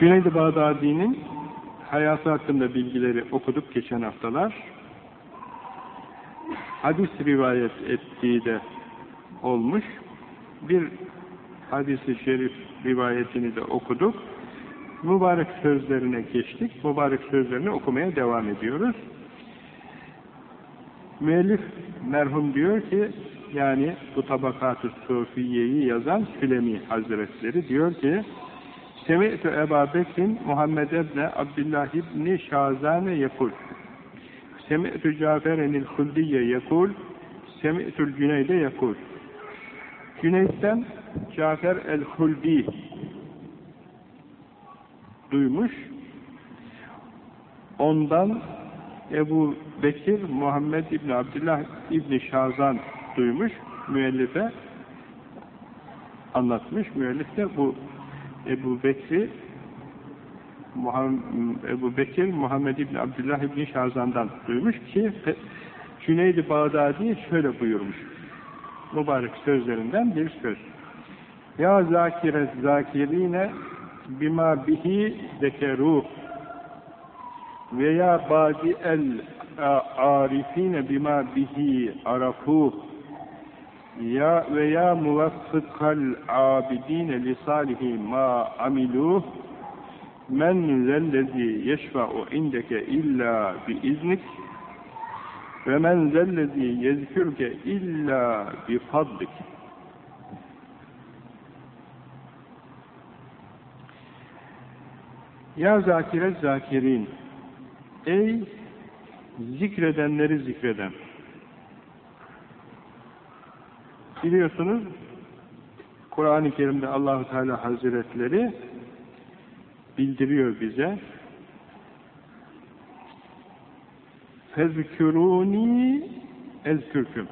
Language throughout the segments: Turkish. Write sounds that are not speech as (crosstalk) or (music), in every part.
Cüneyd-i Bağdadi'nin hayatı hakkında bilgileri okuduk geçen haftalar. Hadis rivayet ettiği de olmuş. Bir hadisi şerif rivayetini de okuduk. Mübarek sözlerine geçtik. Mübarek sözlerini okumaya devam ediyoruz. Müellif merhum diyor ki, yani bu tabakat-ı Sufiye'yi yazan Sülemi Hazretleri diyor ki, Semi'tü Ebu Bekir'in Muhammed ebne Abdullah ibni Şazane yekul. Semi'tü Caferenil Huldiye yekul. Semi'tül Cüneyde yekul. Cüneyd'den Cafer el-Huldi duymuş. Ondan Ebu Bekir Muhammed İbni Abdullah İbni Şazan duymuş. Müellife anlatmış. Müellif de bu Ebu Bekri Ebu Bekir Muhammed İbni Abdullah İbni Şazan'dan duymuş ki Cüneyd-i Bağdadi şöyle buyurmuş. Mübarek sözlerinden bir söz. Ya zakire zakirine bima bihi zekeruh ve ya badi el arifine bima bihi arafuh ya ve ya muvaffıkal abidine li salihi ma amiluh men zellezi yeşfa'u indeke illa bi iznik ve men zellezi yezkürke illa bi fadlik. Ya zakire zakirin Ey zikredenleri zikreden Biliyorsunuz Kur'an-ı Kerim'de Allahu Teala Hazretleri bildiriyor bize. Fezkürûni ezkürküm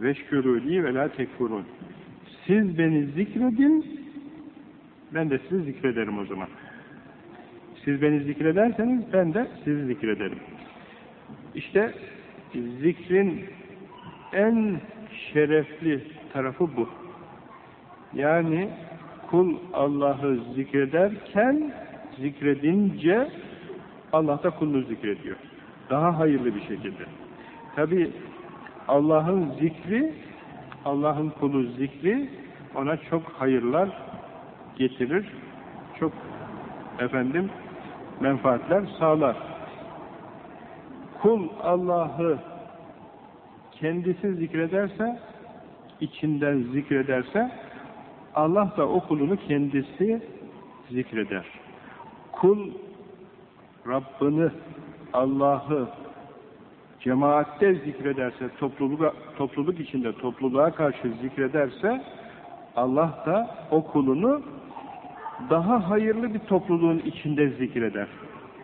veşkürûli ve la tekfurun. Siz beni zikredin, ben de sizi zikrederim o zaman. Siz beni zikrederseniz ben de sizi zikrederim. İşte zikrin en şerefli tarafı bu. Yani kul Allah'ı zikrederken zikredince Allah da kulunu zikrediyor. Daha hayırlı bir şekilde. Tabi Allah'ın zikri, Allah'ın kulu zikri ona çok hayırlar getirir. Çok efendim menfaatler sağlar. Kul Allah'ı kendisi zikrederse, içinden zikrederse, Allah da o kulunu kendisi zikreder. Kul Rabbini, Allah'ı cemaatte zikrederse, topluluk, topluluk içinde topluluğa karşı zikrederse, Allah da o kulunu daha hayırlı bir topluluğun içinde zikreder.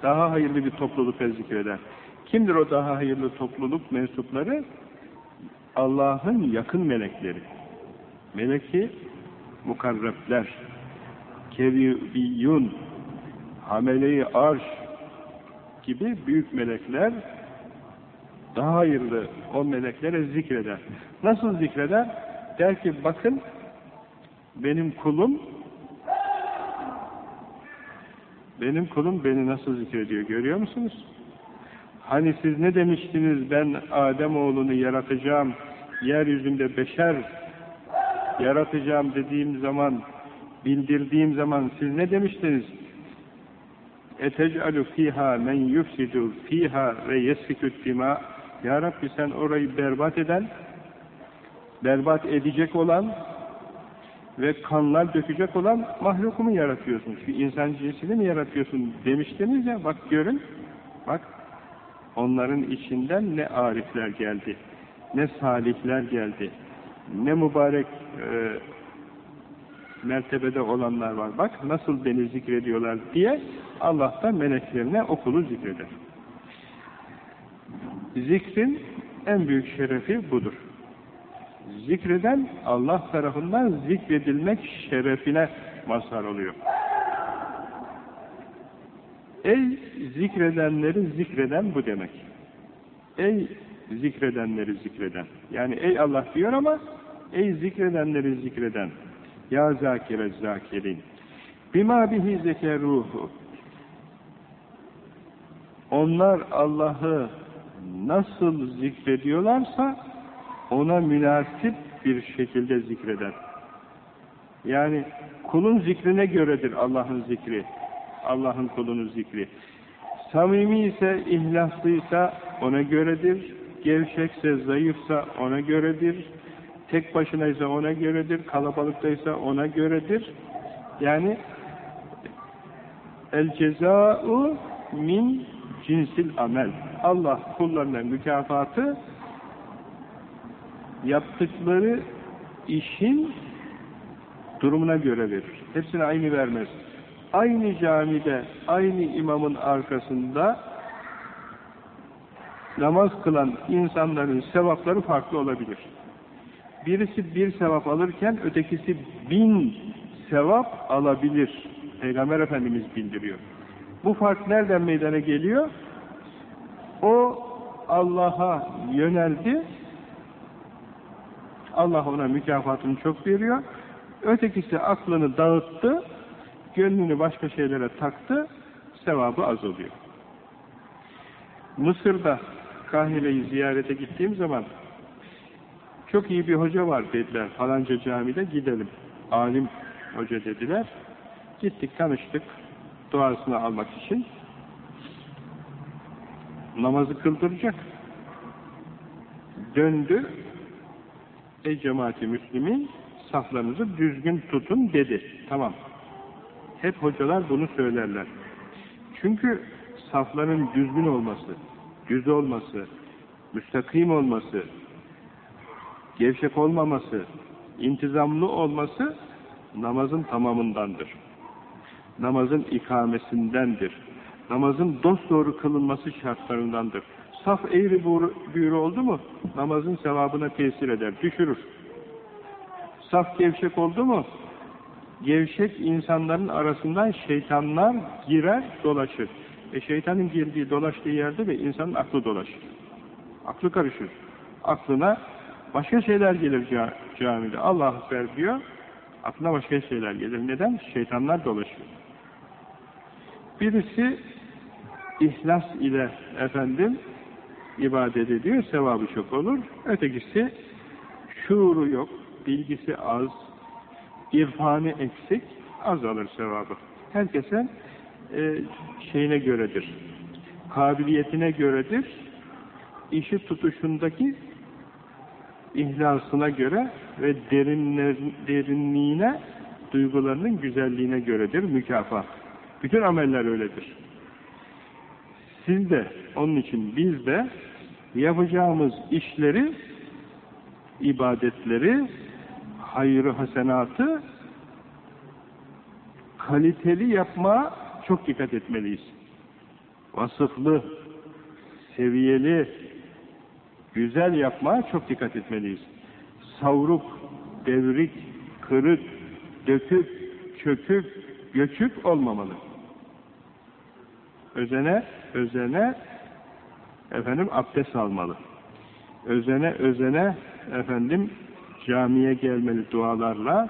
Daha hayırlı bir toplulukta zikreder. Kimdir o daha hayırlı topluluk mensupları? Allah'ın yakın melekleri. Meleki mukarrepler, keviyyun, hamele-i arş gibi büyük melekler daha hayırlı o meleklere zikreder. Nasıl zikreder? Der ki bakın benim kulum benim kulum beni nasıl zikrediyor görüyor musunuz? Hani siz ne demiştiniz ben Adem oğlunu yaratacağım, yeryüzünde beşer yaratacağım dediğim zaman, bildirdiğim zaman siz ne demiştiniz? اَتَجْعَلُ ف۪يهَا مَنْ يُفْسِدُ ف۪يهَا وَيَسْفِكُ الدِّمَا Ya Rabbi sen orayı berbat eden, berbat edecek olan ve kanlar dökecek olan mahlukumu yaratıyorsun. Şu insan cinsini mi yaratıyorsun demiştiniz ya, bak görün, bak onların içinden ne arifler geldi, ne salihler geldi, ne mübarek e, mertebede olanlar var. Bak nasıl beni zikrediyorlar diye Allah da meleklerine okulu zikreder. Zikrin en büyük şerefi budur. Zikreden Allah tarafından zikredilmek şerefine mazhar oluyor. Ey zikredenleri zikreden bu demek. Ey zikredenleri zikreden. Yani ey Allah diyor ama ey zikredenleri zikreden. Ya zakire zakirin. Bima bihi zekeruhu. Onlar Allah'ı nasıl zikrediyorlarsa ona münasip bir şekilde zikreder. Yani kulun zikrine göredir Allah'ın zikri. Allah'ın kulunun zikri. Samimi ise, ihlaslıysa ona göredir. Gevşekse, zayıfsa ona göredir. Tek başınaysa ona göredir. Kalabalıktaysa ona göredir. Yani el ceza'u min cinsil amel. Allah kullarına mükafatı yaptıkları işin durumuna göre verir. Hepsine aynı vermez. Aynı camide, aynı imamın arkasında namaz kılan insanların sevapları farklı olabilir. Birisi bir sevap alırken ötekisi bin sevap alabilir. Peygamber Efendimiz bildiriyor. Bu fark nereden meydana geliyor? O Allah'a yöneldi. Allah ona mükafatını çok veriyor. Ötekisi aklını dağıttı, gönlünü başka şeylere taktı, sevabı az oluyor. Mısır'da Kahire'yi ziyarete gittiğim zaman çok iyi bir hoca var dediler falanca camide gidelim. Alim hoca dediler. Gittik tanıştık duasını almak için. Namazı kıldıracak. Döndü. Ey cemaati müslimin saflarınızı düzgün tutun dedi. Tamam. Hep hocalar bunu söylerler. Çünkü safların düzgün olması, düz olması, müstakim olması, gevşek olmaması, intizamlı olması namazın tamamındandır. Namazın ikamesindendir. Namazın dosdoğru kılınması şartlarındandır. Saf eğri büğrü oldu mu namazın sevabına tesir eder, düşürür. Saf gevşek oldu mu gevşek insanların arasından şeytanlar girer, dolaşır. E şeytanın girdiği, dolaştığı yerde de insanın aklı dolaşır. Aklı karışır. Aklına başka şeyler gelir camide. Allah Ekber diyor, aklına başka şeyler gelir. Neden? Şeytanlar dolaşıyor. Birisi ihlas ile efendim ibadet ediyor, sevabı çok olur. Ötekisi şuuru yok, bilgisi az, irfanı eksik, az alır sevabı. Herkese e, şeyine göredir, kabiliyetine göredir, işi tutuşundaki ihlasına göre ve derinliğine, duygularının güzelliğine göredir mükafat. Bütün ameller öyledir. Siz de, onun için biz de yapacağımız işleri, ibadetleri, hayrı hasenatı kaliteli yapma çok dikkat etmeliyiz. Vasıflı, seviyeli, güzel yapmaya çok dikkat etmeliyiz. Savruk, devrik, kırık, dökük, çökük, göçük olmamalı. Özene, özene efendim abdest almalı. Özene, özene efendim camiye gelmeli dualarla.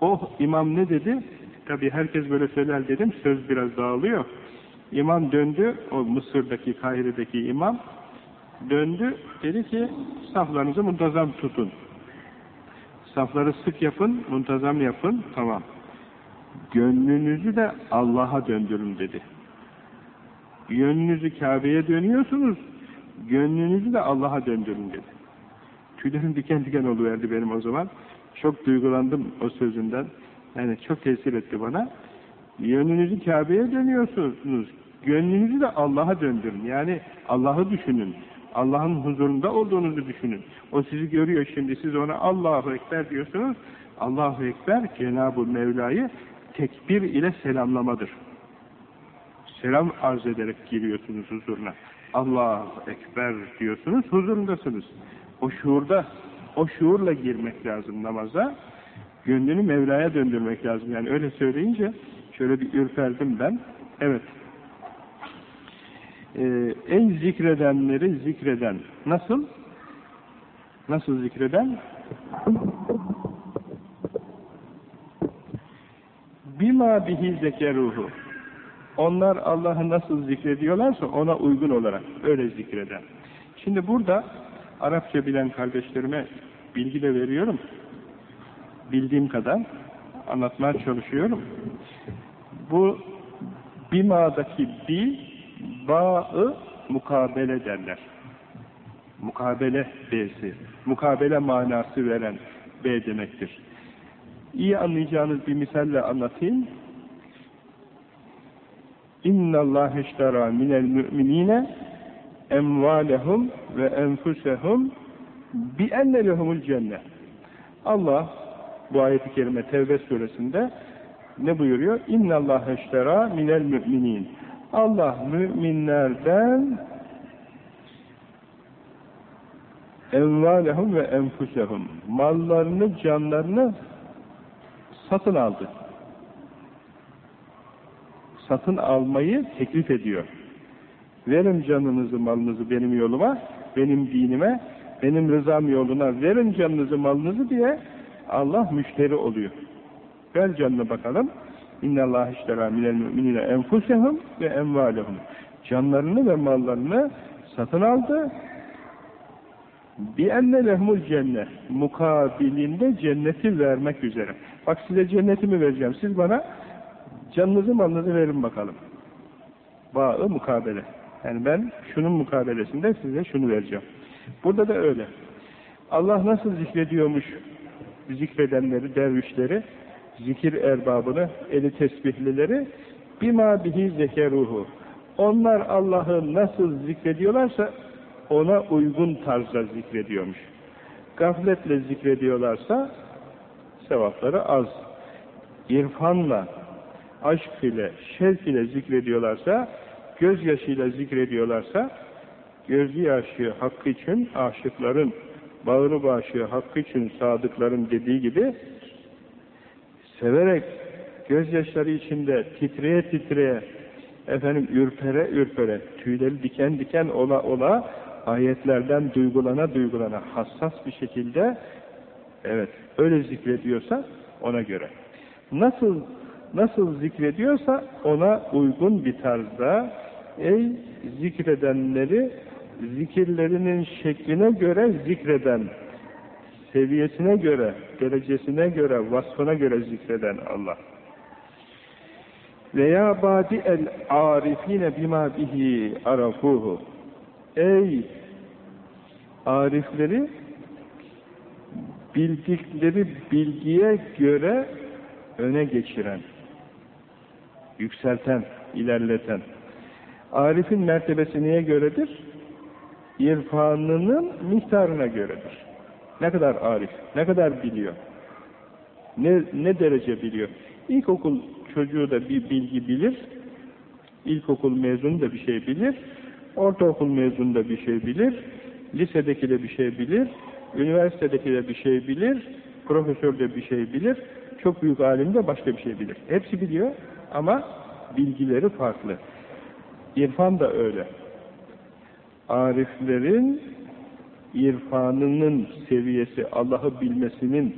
Oh imam ne dedi? Tabi herkes böyle söyler dedim. Söz biraz dağılıyor. İmam döndü. O Mısır'daki, Kahire'deki imam döndü. Dedi ki saflarınızı muntazam tutun. Safları sık yapın, muntazam yapın. Tamam. Gönlünüzü de Allah'a döndürün dedi. Yönünüzü Kabe'ye dönüyorsunuz. Gönlünüzü de Allah'a döndürün dedi. Tüylerim diken diken oluverdi benim o zaman. Çok duygulandım o sözünden. Yani çok tesir etti bana. Yönünüzü Kabe'ye dönüyorsunuz. Gönlünüzü de Allah'a döndürün. Yani Allah'ı düşünün. Allah'ın huzurunda olduğunuzu düşünün. O sizi görüyor şimdi. Siz ona Allahu Ekber diyorsunuz. Allahu Ekber Cenab-ı Mevla'yı tekbir ile selamlamadır. Selam arz ederek giriyorsunuz huzuruna. Allahu Ekber diyorsunuz, huzurundasınız. O şuurda, o şuurla girmek lazım namaza. Gönlünü Mevla'ya döndürmek lazım. Yani öyle söyleyince şöyle bir ürperdim ben. Evet. Ee, en zikredenleri zikreden. Nasıl? Nasıl zikreden? bima bihi zekeruhu. Onlar Allah'ı nasıl zikrediyorlarsa ona uygun olarak öyle zikreden. Şimdi burada Arapça bilen kardeşlerime bilgi de veriyorum. Bildiğim kadar anlatmaya çalışıyorum. Bu bima'daki bi, ba'ı mukabele derler. Mukabele B'si. Mukabele manası veren B demektir. İyi anlayacağınız bir misalle anlatayım. İnna Allah iştara minel müminine emvalehum ve enfusehum bi enne lehumul cennet. Allah bu ayet-i kerime Tevbe suresinde ne buyuruyor? İnna Allah iştara minel müminin. Allah müminlerden envalehum ve enfusehum mallarını, canlarını satın aldı. Satın almayı teklif ediyor. Verin canınızı, malınızı benim yoluma, benim dinime, benim rızam yoluna verin canınızı, malınızı diye Allah müşteri oluyor. Ver canını bakalım. İnna Allah iştera minel müminine enfusehum ve envalehum. Canlarını ve mallarını satın aldı. Enne lehmul cennet. Mukabilinde cenneti vermek üzere. Bak size cennetimi vereceğim. Siz bana canınızı malınızı verin bakalım. Bağı mukabele. Yani ben şunun mukabelesinde size şunu vereceğim. Burada da öyle. Allah nasıl zikrediyormuş zikredenleri, dervişleri, zikir erbabını, eli tesbihlileri bima bihi zekeruhu. Onlar Allah'ı nasıl zikrediyorlarsa ona uygun tarzda zikrediyormuş. Gafletle zikrediyorlarsa sevapları az. İrfanla, aşk ile, şevk ile zikrediyorlarsa, gözyaşıyla zikrediyorlarsa, gözü yaşı hakkı için aşıkların, bağrı başı hakkı için sadıkların dediği gibi, severek, gözyaşları içinde titreye titreye, efendim ürpere ürpere, tüyleri diken diken ola ola, ayetlerden duygulana duygulana, hassas bir şekilde, evet, öyle zikrediyorsa ona göre. Nasıl nasıl zikrediyorsa ona uygun bir tarzda ey zikredenleri zikirlerinin şekline göre zikreden seviyesine göre, derecesine göre, vasfına göre zikreden Allah. Veya badi el arifine bima bihi arafuhu. Ey arifleri bildikleri bilgiye göre öne geçiren, yükselten, ilerleten. Arif'in mertebesi neye göredir? İrfanının miktarına göredir. Ne kadar arif, ne kadar biliyor, ne, ne derece biliyor. İlkokul çocuğu da bir bilgi bilir, ilkokul mezunu da bir şey bilir, ortaokul mezunu da bir şey bilir, lisedeki de bir şey bilir, üniversitedeki de bir şey bilir, profesör de bir şey bilir, çok büyük alim de başka bir şey bilir. Hepsi biliyor ama bilgileri farklı. İrfan da öyle. Ariflerin irfanının seviyesi, Allah'ı bilmesinin,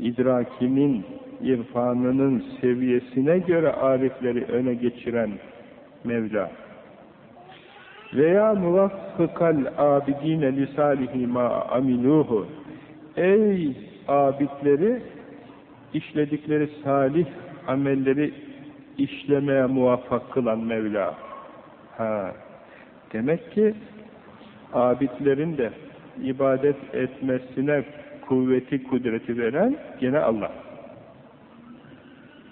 idrakinin, irfanının seviyesine göre arifleri öne geçiren Mevla. Veya muvaffıkal abidine lisalihi ma amiluhu. Ey abidleri işledikleri salih amelleri işlemeye muvaffak kılan Mevla. Ha. Demek ki abidlerin de ibadet etmesine kuvveti, kudreti veren gene Allah.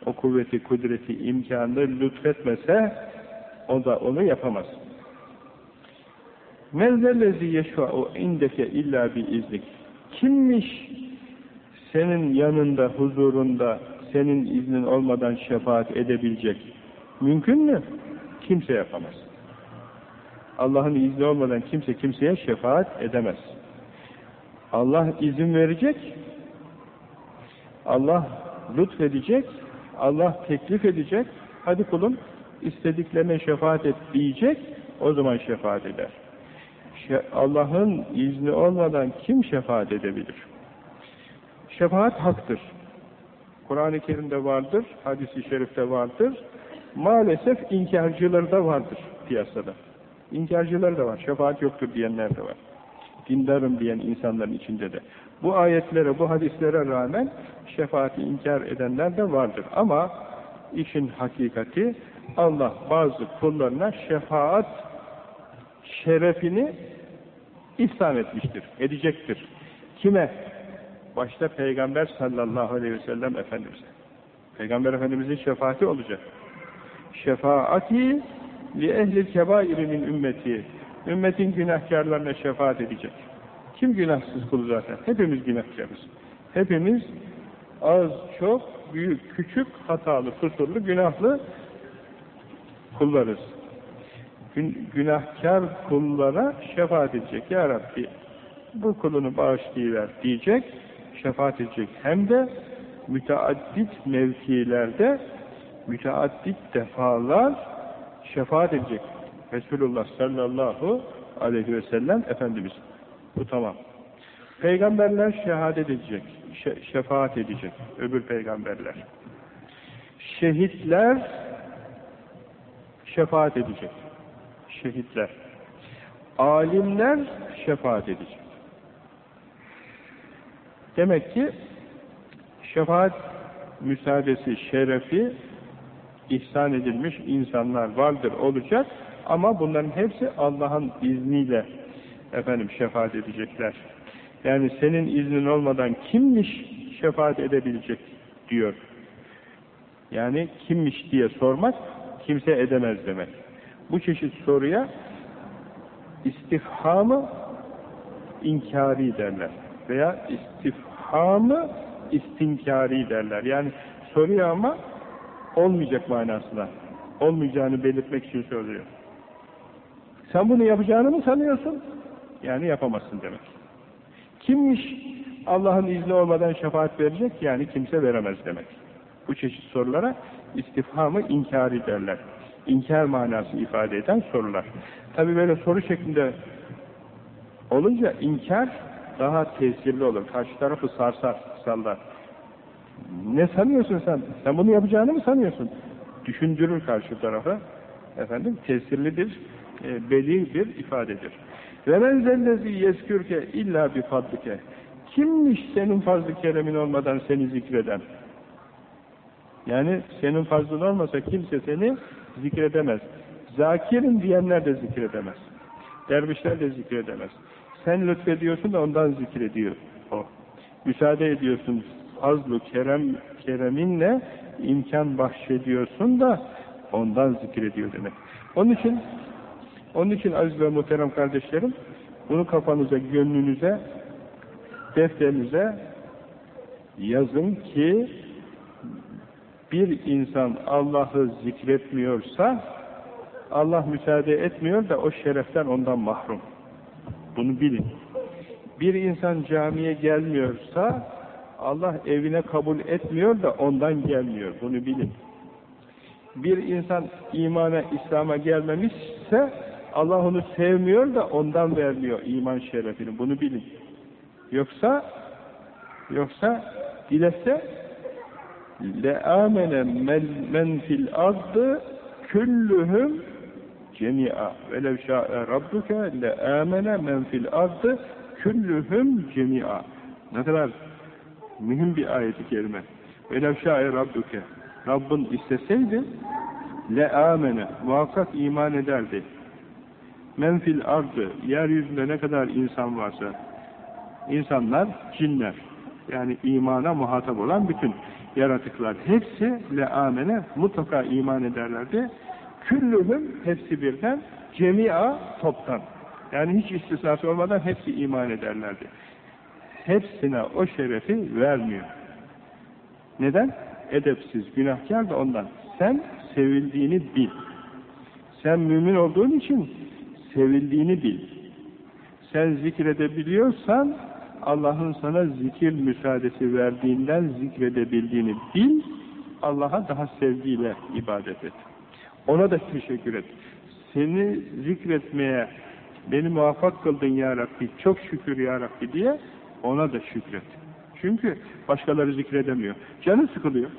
O kuvveti, kudreti, imkanını lütfetmese o da onu yapamaz. Mevzellezi yeşfa'u indeke illa bi iznik. Kimmiş senin yanında, huzurunda, senin iznin olmadan şefaat edebilecek? Mümkün mü? Kimse yapamaz. Allah'ın izni olmadan kimse kimseye şefaat edemez. Allah izin verecek, Allah lütfedecek, Allah teklif edecek, hadi kulum istediklerine şefaat et diyecek, o zaman şefaat eder. Allah'ın izni olmadan kim şefaat edebilir? Şefaat haktır. Kur'an-ı Kerim'de vardır, hadis-i şerifte vardır. Maalesef inkarcıları da vardır piyasada. İnkarcıları da var, şefaat yoktur diyenler de var. Dindarım diyen insanların içinde de. Bu ayetlere, bu hadislere rağmen şefaati inkar edenler de vardır. Ama işin hakikati Allah bazı kullarına şefaat şerefini ihsan etmiştir, edecektir. Kime? Başta Peygamber sallallahu aleyhi ve sellem Efendimiz'e. Peygamber Efendimiz'in şefaati olacak. Şefaati li ehlil kebairinin ümmeti. Ümmetin günahkarlarına şefaat edecek. Kim günahsız kulu zaten? Hepimiz günahkarız. Hepimiz az, çok, büyük, küçük, hatalı, kusurlu, günahlı kullarız. Gün, günahkar kullara şefaat edecek. Ya Rabbi bu kulunu bağışlayıver diyecek, şefaat edecek. Hem de müteaddit mevkilerde müteaddit defalar şefaat edecek. Resulullah sallallahu aleyhi ve sellem Efendimiz. Bu tamam. Peygamberler şehadet edecek, şefaat edecek. Öbür peygamberler. Şehitler şefaat edecek. Şehitler. Alimler şefaat edecek. Demek ki şefaat müsaadesi, şerefi ihsan edilmiş insanlar vardır, olacak ama bunların hepsi Allah'ın izniyle efendim şefaat edecekler. Yani senin iznin olmadan kimmiş şefaat edebilecek diyor. Yani kimmiş diye sormak kimse edemez demek. Bu çeşit soruya istifhamı inkari derler veya istifhamı istinkari derler. Yani soruyor ama olmayacak manasına. Olmayacağını belirtmek için söylüyor. Sen bunu yapacağını mı sanıyorsun? Yani yapamazsın demek. Kimmiş Allah'ın izni olmadan şefaat verecek? Yani kimse veremez demek. Bu çeşit sorulara istifhamı inkari derler. İnkar manası ifade eden sorular. Tabi böyle soru şeklinde olunca inkar daha tesirli olur. Karşı tarafı sarsar, sallar. Ne sanıyorsun sen? Sen bunu yapacağını mı sanıyorsun? Düşündürür karşı tarafı. Efendim tesirlidir, e, beli bir ifadedir. Ve men zellezi yeskürke illa bi fadlike. Kimmiş senin fazlı keremin olmadan seni zikreden? Yani senin fazlın olmasa kimse seni zikredemez. Zakirin diyenler de zikredemez. Dervişler de zikredemez. Sen lütfediyorsun da ondan zikrediyor o. Müsaade ediyorsun fazlu kerem kereminle imkan bahşediyorsun da ondan zikrediyor demek. Onun için onun için aziz ve muhterem kardeşlerim bunu kafanıza, gönlünüze defterinize yazın ki bir insan Allah'ı zikretmiyorsa Allah müsaade etmiyor da o şereften ondan mahrum. Bunu bilin. Bir insan camiye gelmiyorsa Allah evine kabul etmiyor da ondan gelmiyor. Bunu bilin. Bir insan imana, İslam'a gelmemişse Allah onu sevmiyor da ondan vermiyor iman şerefini. Bunu bilin. Yoksa yoksa dilese le'amene men fil ardı küllühüm cemi'a velev şa'e rabbuke le'amene men fil ardı küllühüm cemi'a ne kadar mühim bir ayet-i kerime velev şa'e rabbuke Rabbin isteseydi le'amene muhakkak iman ederdi men fil ardı yeryüzünde ne kadar insan varsa insanlar, cinler yani imana muhatap olan bütün yaratıklar hepsi leamene mutlaka iman ederlerdi. Küllühüm hepsi birden cemia toptan. Yani hiç istisnası olmadan hepsi iman ederlerdi. Hepsine o şerefi vermiyor. Neden? Edepsiz, günahkar da ondan. Sen sevildiğini bil. Sen mümin olduğun için sevildiğini bil. Sen zikredebiliyorsan Allah'ın sana zikir müsaadesi verdiğinden zikredebildiğini bil, Allah'a daha sevgiyle ibadet et. Ona da teşekkür et. Seni zikretmeye beni muvaffak kıldın ya Rabbi, çok şükür ya Rabbi diye ona da şükret. Çünkü başkaları zikredemiyor. Canı sıkılıyor.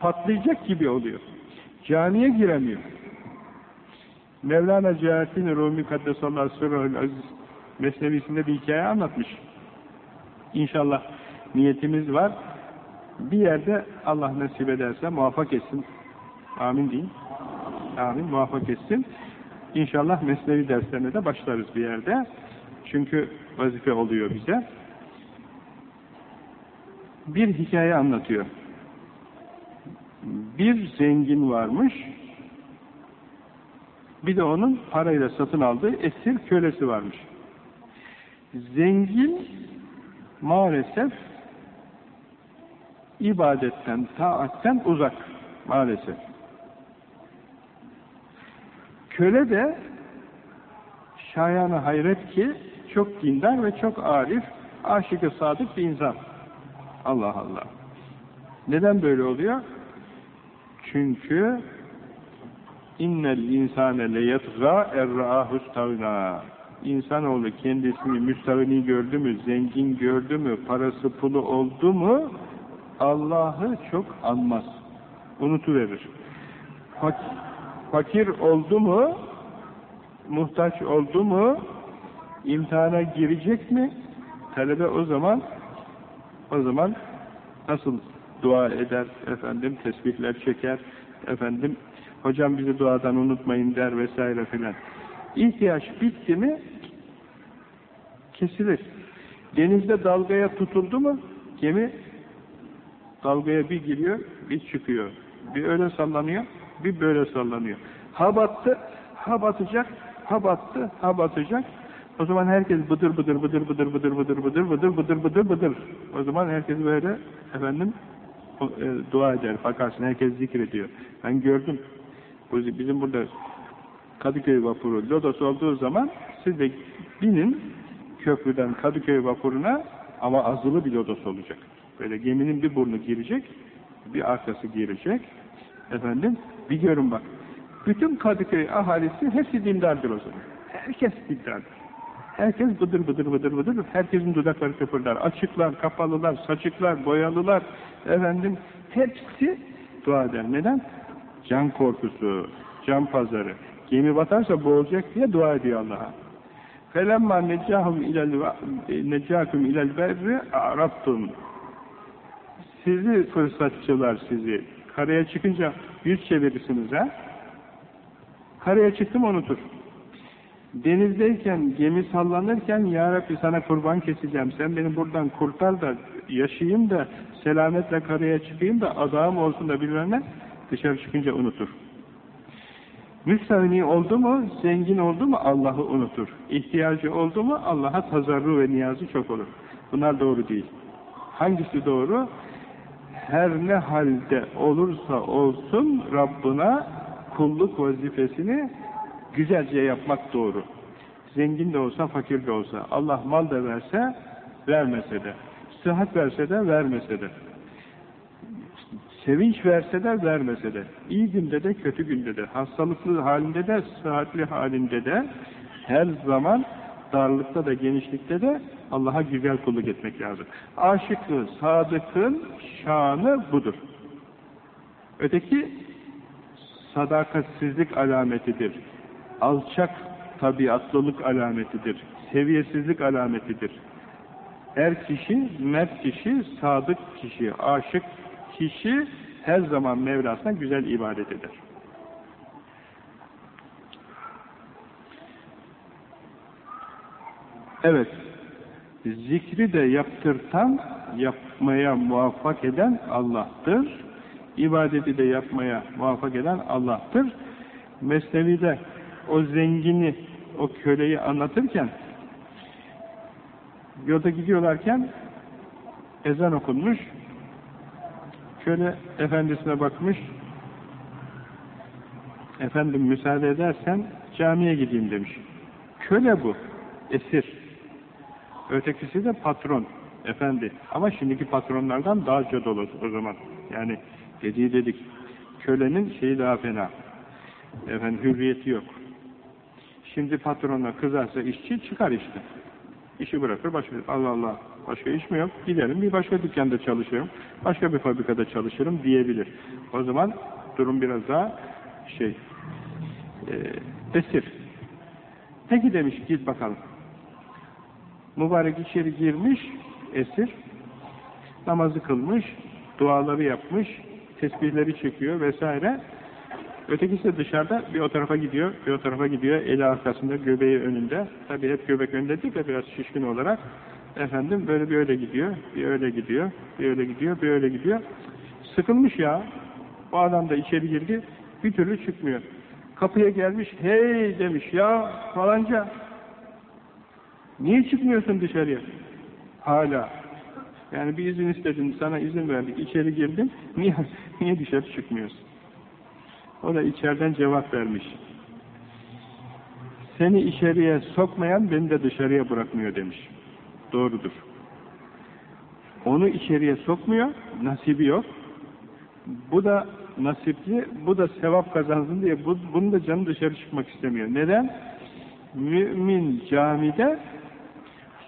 Patlayacak gibi oluyor. Camiye giremiyor. Mevlana Cihalettin Rumi Kaddesallahu Sırrı'l Aziz Mesnevisinde bir hikaye anlatmış. İnşallah niyetimiz var. Bir yerde Allah nasip ederse muvaffak etsin. Amin deyin. Amin. Muvaffak etsin. İnşallah mesnevi derslerine de başlarız bir yerde. Çünkü vazife oluyor bize. Bir hikaye anlatıyor. Bir zengin varmış, bir de onun parayla satın aldığı esir kölesi varmış. Zengin maalesef ibadetten, taatten uzak maalesef. Köle de şayanı hayret ki çok dindar ve çok arif, aşık sadık bir insan. Allah Allah. Neden böyle oluyor? Çünkü innel insane leyetgâ errâhustâvnâ İnsanoğlu kendisini müstahini gördü mü, zengin gördü mü, parası pulu oldu mu Allah'ı çok anmaz. Unutuverir. Fak fakir oldu mu, muhtaç oldu mu, imtihana girecek mi? Talebe o zaman o zaman nasıl dua eder, efendim tesbihler çeker, efendim hocam bizi duadan unutmayın der vesaire filan. İhtiyaç bitti mi kesilir. Denizde dalgaya tutuldu mu gemi dalgaya bir giriyor, bir çıkıyor. Bir öyle sallanıyor, bir böyle sallanıyor. Ha battı, ha batacak, ha battı, ha batacak. O zaman herkes bıdır bıdır bıdır bıdır bıdır bıdır bıdır bıdır bıdır bıdır bıdır. O zaman herkes böyle efendim dua eder, bakarsın herkes zikrediyor. Ben gördüm. Bizim burada Kadıköy vapuru Lodos olduğu zaman siz de binin köprüden Kadıköy vapuruna ama azılı bir Lodos olacak. Böyle geminin bir burnu girecek, bir arkası girecek. Efendim, bir görün bak. Bütün Kadıköy ahalisi hepsi dindardır o zaman. Herkes dindardır. Herkes bıdır bıdır bıdır bıdır. Herkesin dudakları kıpırdar. Açıklar, kapalılar, saçıklar, boyalılar. Efendim, hepsi dua eder. Neden? Can korkusu, can pazarı. Gemi batarsa boğulacak diye dua ediyor Allah'a. فَلَمَّا نَجَّاكُمْ اِلَى الْبَرِّ اَعْرَبْتُمْ Sizi fırsatçılar sizi. Karaya çıkınca yüz çevirirsiniz ha. Karaya çıktım unutur. Denizdeyken, gemi sallanırken Ya Rabbi sana kurban keseceğim. Sen beni buradan kurtar da yaşayayım da selametle karaya çıkayım da adağım olsun da bilmem dışarı çıkınca unutur. Müstahni oldu mu, zengin oldu mu Allah'ı unutur. İhtiyacı oldu mu Allah'a tazarru ve niyazı çok olur. Bunlar doğru değil. Hangisi doğru? Her ne halde olursa olsun Rabbına kulluk vazifesini güzelce yapmak doğru. Zengin de olsa, fakir de olsa, Allah mal da verse, vermese de, sıhhat verse de, vermese de, sevinç verse de, vermese de, iyi günde de, kötü günde de, hastalıklı halinde de, sıhhatli halinde de, her zaman darlıkta da, genişlikte de Allah'a güzel kulluk etmek lazım. Aşıklı, sadıkın şanı budur. Öteki, sadakatsizlik alametidir alçak tabiatlılık alametidir. Seviyesizlik alametidir. Er kişi, mert kişi, sadık kişi, aşık kişi her zaman Mevlasına güzel ibadet eder. Evet, zikri de yaptırtan, yapmaya muvaffak eden Allah'tır. İbadeti de yapmaya muvaffak eden Allah'tır. Mesnevi'de o zengini, o köleyi anlatırken yolda gidiyorlarken ezan okunmuş köle efendisine bakmış efendim müsaade edersen camiye gideyim demiş. Köle bu, esir. Ötekisi de patron, efendi. Ama şimdiki patronlardan daha cadolu o zaman. Yani dediği dedik. Kölenin şeyi daha fena. Efendim hürriyeti yok. Şimdi patrona kızarsa işçi çıkar işte. İşi bırakır, başka Allah Allah, başka iş mi yok? Giderim bir başka dükkanda çalışırım, başka bir fabrikada çalışırım diyebilir. O zaman durum biraz daha şey, e, esir. Peki demiş, git bakalım. Mübarek içeri girmiş, esir, namazı kılmış, duaları yapmış, tesbihleri çekiyor vesaire. Ötekisi de dışarıda bir o tarafa gidiyor, bir o tarafa gidiyor, eli arkasında, göbeği önünde. Tabi hep göbek önünde değil de biraz şişkin olarak. Efendim böyle bir öyle gidiyor, bir öyle gidiyor, bir öyle gidiyor, bir öyle gidiyor. Sıkılmış ya. O adam da içeri girdi, bir türlü çıkmıyor. Kapıya gelmiş, hey demiş ya falanca. Niye çıkmıyorsun dışarıya? Hala. Yani bir izin istedin, sana izin verdik, içeri girdin, (laughs) niye, niye dışarı çıkmıyorsun? O da içeriden cevap vermiş. Seni içeriye sokmayan beni de dışarıya bırakmıyor demiş. Doğrudur. Onu içeriye sokmuyor, nasibi yok. Bu da nasipli, bu da sevap kazansın diye bu, bunu da canı dışarı çıkmak istemiyor. Neden? Mümin camide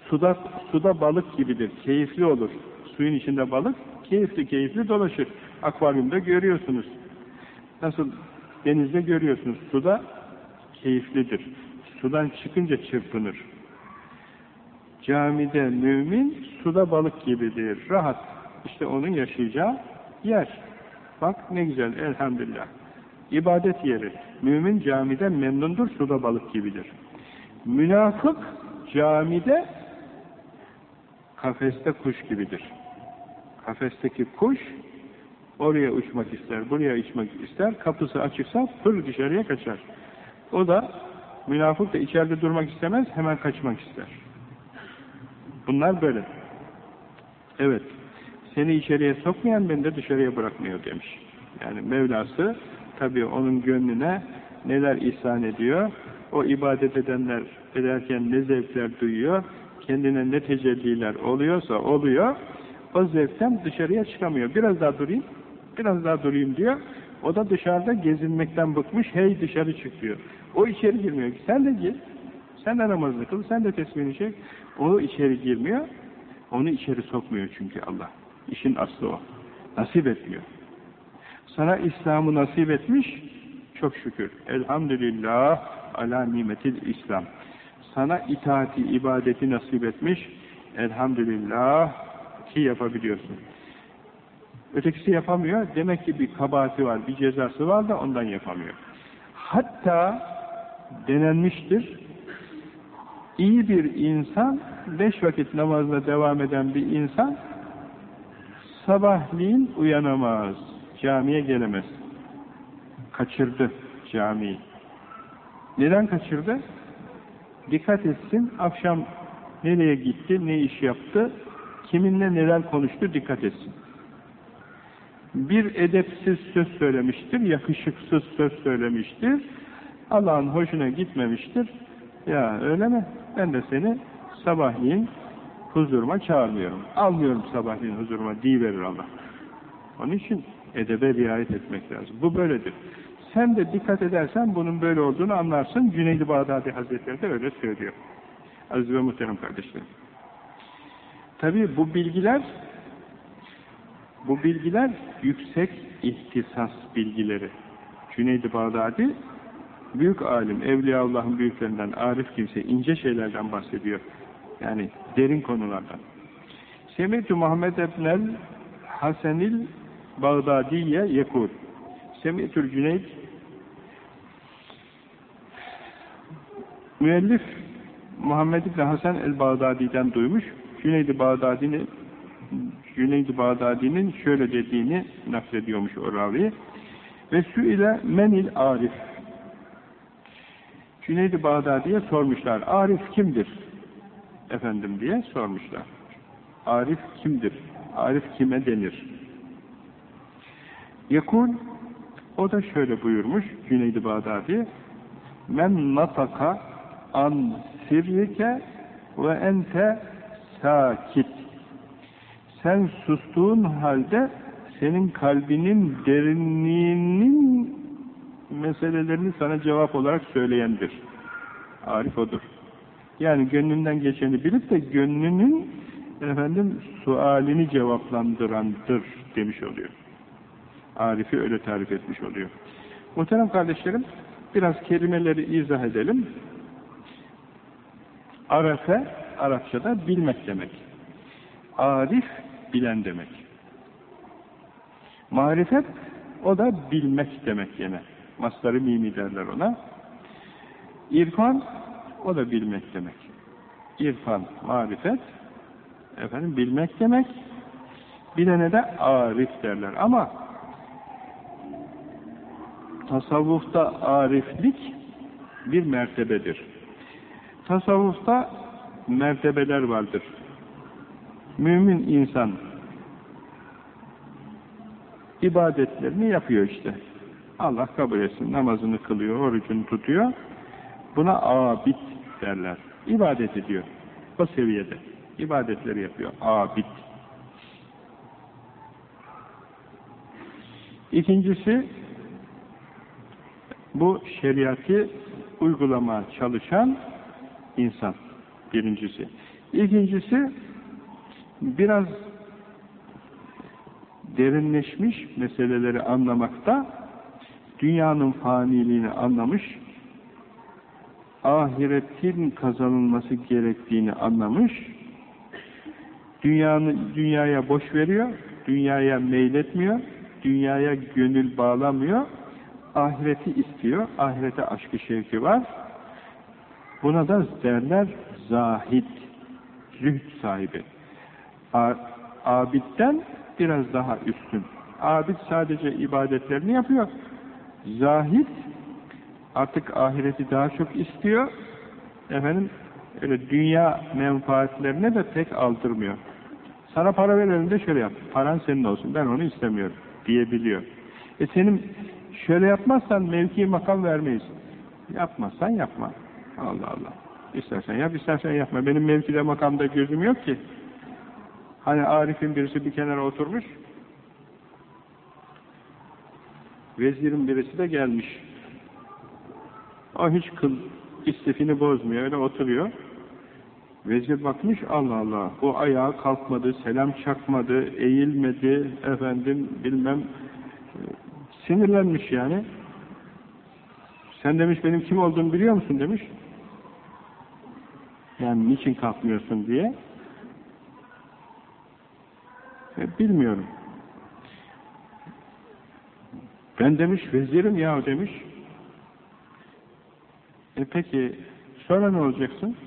suda, suda balık gibidir, keyifli olur. Suyun içinde balık, keyifli keyifli dolaşır. Akvaryumda görüyorsunuz. Nasıl denizde görüyorsunuz, suda keyiflidir. Sudan çıkınca çırpınır. Camide mümin, suda balık gibidir, rahat. İşte onun yaşayacağı yer. Bak ne güzel, elhamdülillah. İbadet yeri. Mümin camide memnundur, suda balık gibidir. Münafık camide kafeste kuş gibidir. Kafesteki kuş oraya uçmak ister, buraya uçmak ister, kapısı açıksa pır dışarıya kaçar. O da münafık da içeride durmak istemez, hemen kaçmak ister. Bunlar böyle. Evet, seni içeriye sokmayan beni de dışarıya bırakmıyor demiş. Yani Mevlası tabii onun gönlüne neler ihsan ediyor, o ibadet edenler ederken ne zevkler duyuyor, kendine ne tecelliler oluyorsa oluyor, o zevkten dışarıya çıkamıyor. Biraz daha durayım, biraz daha durayım diyor. O da dışarıda gezinmekten bıkmış, hey dışarı çık diyor. O içeri girmiyor. Sen de gir, sen de namazını kıl, sen de tesbihini çek. O içeri girmiyor, onu içeri sokmuyor çünkü Allah. İşin aslı o. Nasip etmiyor. Sana İslam'ı nasip etmiş, çok şükür. Elhamdülillah ala nimetil İslam. Sana itaati, ibadeti nasip etmiş, elhamdülillah ki yapabiliyorsun. Ötekisi yapamıyor, demek ki bir kabahati var, bir cezası var da ondan yapamıyor. Hatta denenmiştir, iyi bir insan, beş vakit namazla devam eden bir insan, sabahleyin uyanamaz, camiye gelemez. Kaçırdı camiyi. Neden kaçırdı? Dikkat etsin, akşam nereye gitti, ne iş yaptı, kiminle neler konuştu dikkat etsin. Bir edepsiz söz söylemiştir, yakışıksız söz söylemiştir, Allah'ın hoşuna gitmemiştir. Ya öyle mi? Ben de seni sabahleyin huzuruma çağırmıyorum. Almıyorum sabahleyin huzuruma verir Allah. Onun için edebe riayet etmek lazım. Bu böyledir. Sen de dikkat edersen bunun böyle olduğunu anlarsın. Cüneydi Bağdadi Hazretleri de öyle söylüyor. Aziz ve muhterem kardeşlerim. Tabi bu bilgiler bu bilgiler yüksek ihtisas bilgileri. Cüneydi Bağdadi büyük alim, Evliyaullah'ın büyüklerinden, arif kimse, ince şeylerden bahsediyor. Yani derin konulardan. Semitü Muhammed Ebnel Hasenil Bağdadiye yekul. Semitül Cüneyd müellif Muhammed İbni Hasan el-Bağdadi'den duymuş. Cüneyd-i Bağdadi'nin Cüneyd-i Bağdadi'nin şöyle dediğini naklediyormuş o ravi. Ve ile menil arif. Cüneyd-i Bağdadi'ye sormuşlar. Arif kimdir? Efendim diye sormuşlar. Arif kimdir? Arif kime denir? Yekul o da şöyle buyurmuş Cüneyd-i Bağdadi Men nataka an sirrike ve ente sakit sen sustuğun halde senin kalbinin derinliğinin meselelerini sana cevap olarak söyleyendir. Arif odur. Yani gönlünden geçeni bilip de gönlünün efendim sualini cevaplandırandır demiş oluyor. Arif'i öyle tarif etmiş oluyor. Muhterem kardeşlerim, biraz kelimeleri izah edelim. Arafe, Arapçada bilmek demek. Arif, bilen demek. Marifet, o da bilmek demek yine. Masları mimi derler ona. İrfan, o da bilmek demek. İrfan, marifet, efendim bilmek demek. Bilene de arif derler. Ama tasavvufta ariflik bir mertebedir. Tasavvufta mertebeler vardır. Mümin insan ibadetlerini yapıyor işte. Allah kabul etsin. Namazını kılıyor, orucunu tutuyor. Buna abid derler. İbadet ediyor. O seviyede. ibadetleri yapıyor. Abid. İkincisi bu şeriatı uygulama çalışan insan. Birincisi. İkincisi biraz derinleşmiş meseleleri anlamakta dünyanın faniliğini anlamış ahiretin kazanılması gerektiğini anlamış dünyanın dünyaya boş veriyor dünyaya meyletmiyor dünyaya gönül bağlamıyor ahireti istiyor ahirete aşkı şevki var. Buna da derler zahid zühd sahibi abidden biraz daha üstün. Abid sadece ibadetlerini yapıyor. Zahid artık ahireti daha çok istiyor. Efendim öyle dünya menfaatlerine de pek aldırmıyor. Sana para verelim de şöyle yap. Paran senin olsun. Ben onu istemiyorum diyebiliyor. E senin şöyle yapmazsan mevki makam vermeyiz. Yapmazsan yapma. Allah Allah. İstersen yap, istersen yapma. Benim mevkide makamda gözüm yok ki. Hani Arif'in birisi bir kenara oturmuş, vezirin birisi de gelmiş. O hiç kıl istifini bozmuyor, öyle oturuyor. Vezir bakmış, Allah Allah, bu ayağa kalkmadı, selam çakmadı, eğilmedi, efendim bilmem, sinirlenmiş yani. Sen demiş, benim kim olduğumu biliyor musun demiş. Yani niçin kalkmıyorsun diye. E, bilmiyorum. Ben demiş vezirim ya demiş. E peki sonra ne olacaksın?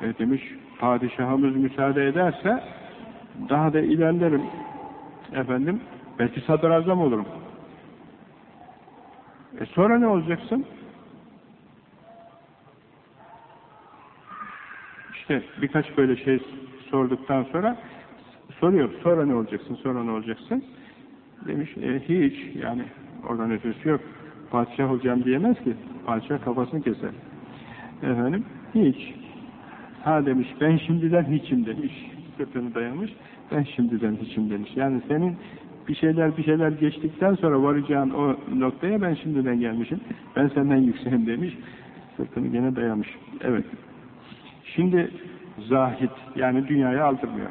E demiş padişahımız müsaade ederse daha da ilerlerim. Efendim belki sadrazam olurum. E sonra ne olacaksın? İşte birkaç böyle şey sorduktan sonra Soruyor, sonra ne olacaksın, sonra ne olacaksın? Demiş, e, hiç, yani oradan ötesi yok. Padişah olacağım diyemez ki. Padişah kafasını keser. Efendim, hiç. Ha demiş, ben şimdiden hiçim demiş. Sırtını dayamış, ben şimdiden hiçim demiş. Yani senin bir şeyler bir şeyler geçtikten sonra varacağın o noktaya ben şimdiden gelmişim. Ben senden yükseğim demiş. Sırtını gene dayamış. Evet. Şimdi zahit yani dünyaya aldırmıyor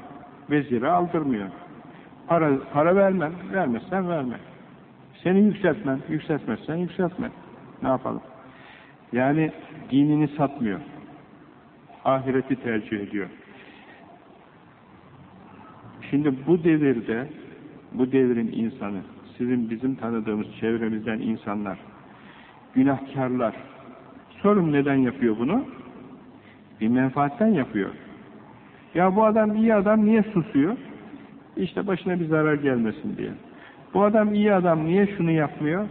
vezire aldırmıyor. Para, para vermem, vermezsen verme. Seni yükseltmem, yükseltmezsen yükseltme. Ne yapalım? Yani dinini satmıyor. Ahireti tercih ediyor. Şimdi bu devirde, bu devrin insanı, sizin bizim tanıdığımız çevremizden insanlar, günahkarlar, sorun neden yapıyor bunu? Bir menfaatten yapıyor. Ya bu adam iyi adam niye susuyor? İşte başına bir zarar gelmesin diye. Bu adam iyi adam niye şunu yapmıyor?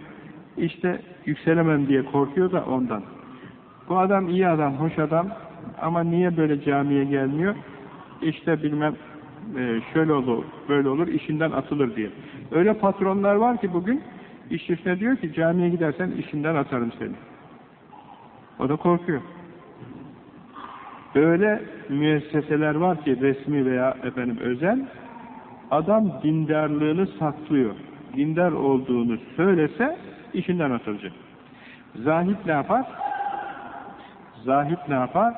İşte yükselemem diye korkuyor da ondan. Bu adam iyi adam, hoş adam ama niye böyle camiye gelmiyor? İşte bilmem e, şöyle olur, böyle olur, işinden atılır diye. Öyle patronlar var ki bugün işçisine diyor ki camiye gidersen işinden atarım seni. O da korkuyor. Öyle müesseseler var ki resmi veya efendim özel adam dindarlığını saklıyor. Dindar olduğunu söylese işinden atılacak. Zahit ne yapar? Zahit ne yapar?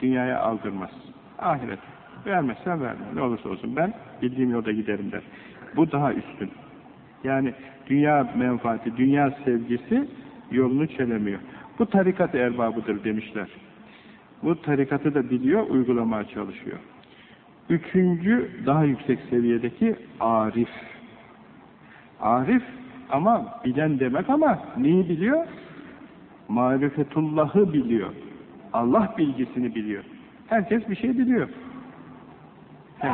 Dünyaya aldırmaz. Ahiret. Vermezsen verme. Ne olursa olsun ben bildiğim yolda giderim der. Bu daha üstün. Yani dünya menfaati, dünya sevgisi yolunu çelemiyor. Bu tarikat erbabıdır demişler. Bu tarikatı da biliyor, uygulamaya çalışıyor. Üçüncü, daha yüksek seviyedeki arif. Arif ama bilen demek ama neyi biliyor? Marifetullah'ı biliyor. Allah bilgisini biliyor. Herkes bir şey biliyor. Her,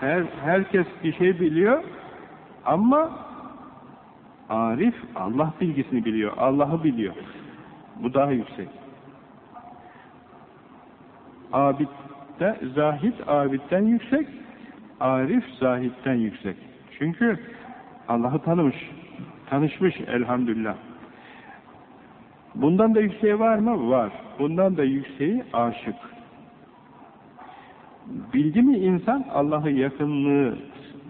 her, herkes bir şey biliyor ama Arif Allah bilgisini biliyor. Allah'ı biliyor. Bu daha yüksek. Abid de zahid abidden yüksek, arif zahitten yüksek. Çünkü Allah'ı tanımış, tanışmış elhamdülillah. Bundan da yükseği var mı? Var. Bundan da yükseği aşık. Bildi mi insan Allah'ı yakınlığı,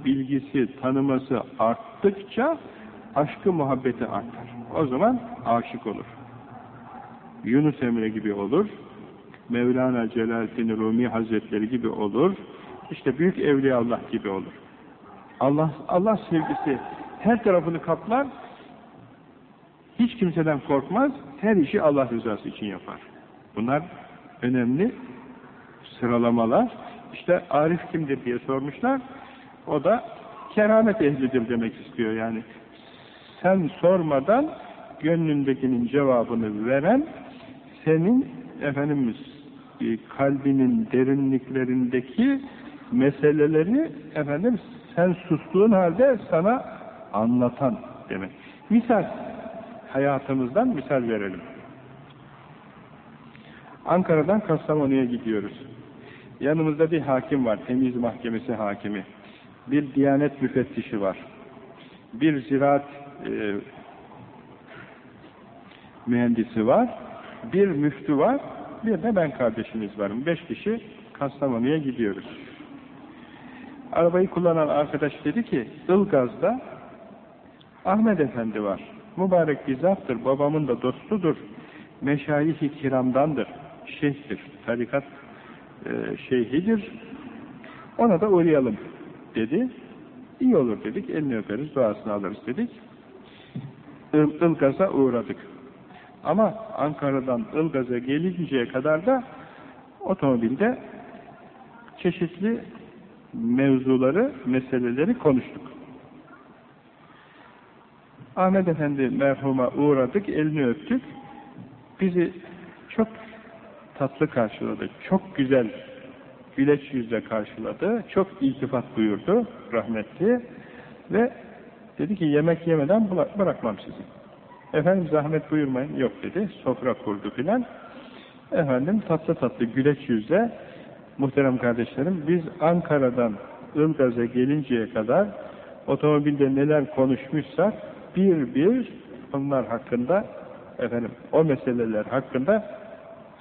bilgisi, tanıması arttıkça aşkı muhabbeti artar. O zaman aşık olur. Yunus Emre gibi olur, Mevlana Celaleddin Rumi Hazretleri gibi olur, işte büyük Evliya Allah gibi olur. Allah, Allah sevgisi her tarafını kaplar, hiç kimseden korkmaz, her işi Allah rızası için yapar. Bunlar önemli sıralamalar. İşte Arif kimdir diye sormuşlar. O da keramet ehlidir demek istiyor yani. Sen sormadan gönlündekinin cevabını veren senin Efendimiz kalbinin derinliklerindeki meseleleri efendim sen sustuğun halde sana anlatan demek. Misal hayatımızdan misal verelim. Ankara'dan Kastamonu'ya gidiyoruz. Yanımızda bir hakim var, temiz mahkemesi hakimi. Bir diyanet müfettişi var. Bir ziraat e, mühendisi var. Bir müftü var. Bir de ben kardeşimiz varım. Beş kişi Kastamonu'ya gidiyoruz. Arabayı kullanan arkadaş dedi ki, Ilgaz'da Ahmet Efendi var. Mübarek bir zattır, babamın da dostudur. Meşayih-i kiramdandır, şeyhtir, tarikat e, şeyhidir. Ona da uğrayalım dedi. İyi olur dedik, elini öperiz, duasını alırız dedik. Ilgaz'a uğradık. Ama Ankara'dan Ilgaz'a gelinceye kadar da otomobilde çeşitli mevzuları, meseleleri konuştuk. Ahmet Efendi merhuma uğradık, elini öptük. Bizi çok tatlı karşıladı, çok güzel güleç yüzle karşıladı, çok iltifat buyurdu rahmetli ve dedi ki yemek yemeden bırakmam sizi. Efendim zahmet buyurmayın, yok dedi, sofra kurdu filan. Efendim tatlı tatlı güleç yüzle muhterem kardeşlerim biz Ankara'dan Ilgaz'a gelinceye kadar otomobilde neler konuşmuşsak bir bir onlar hakkında efendim o meseleler hakkında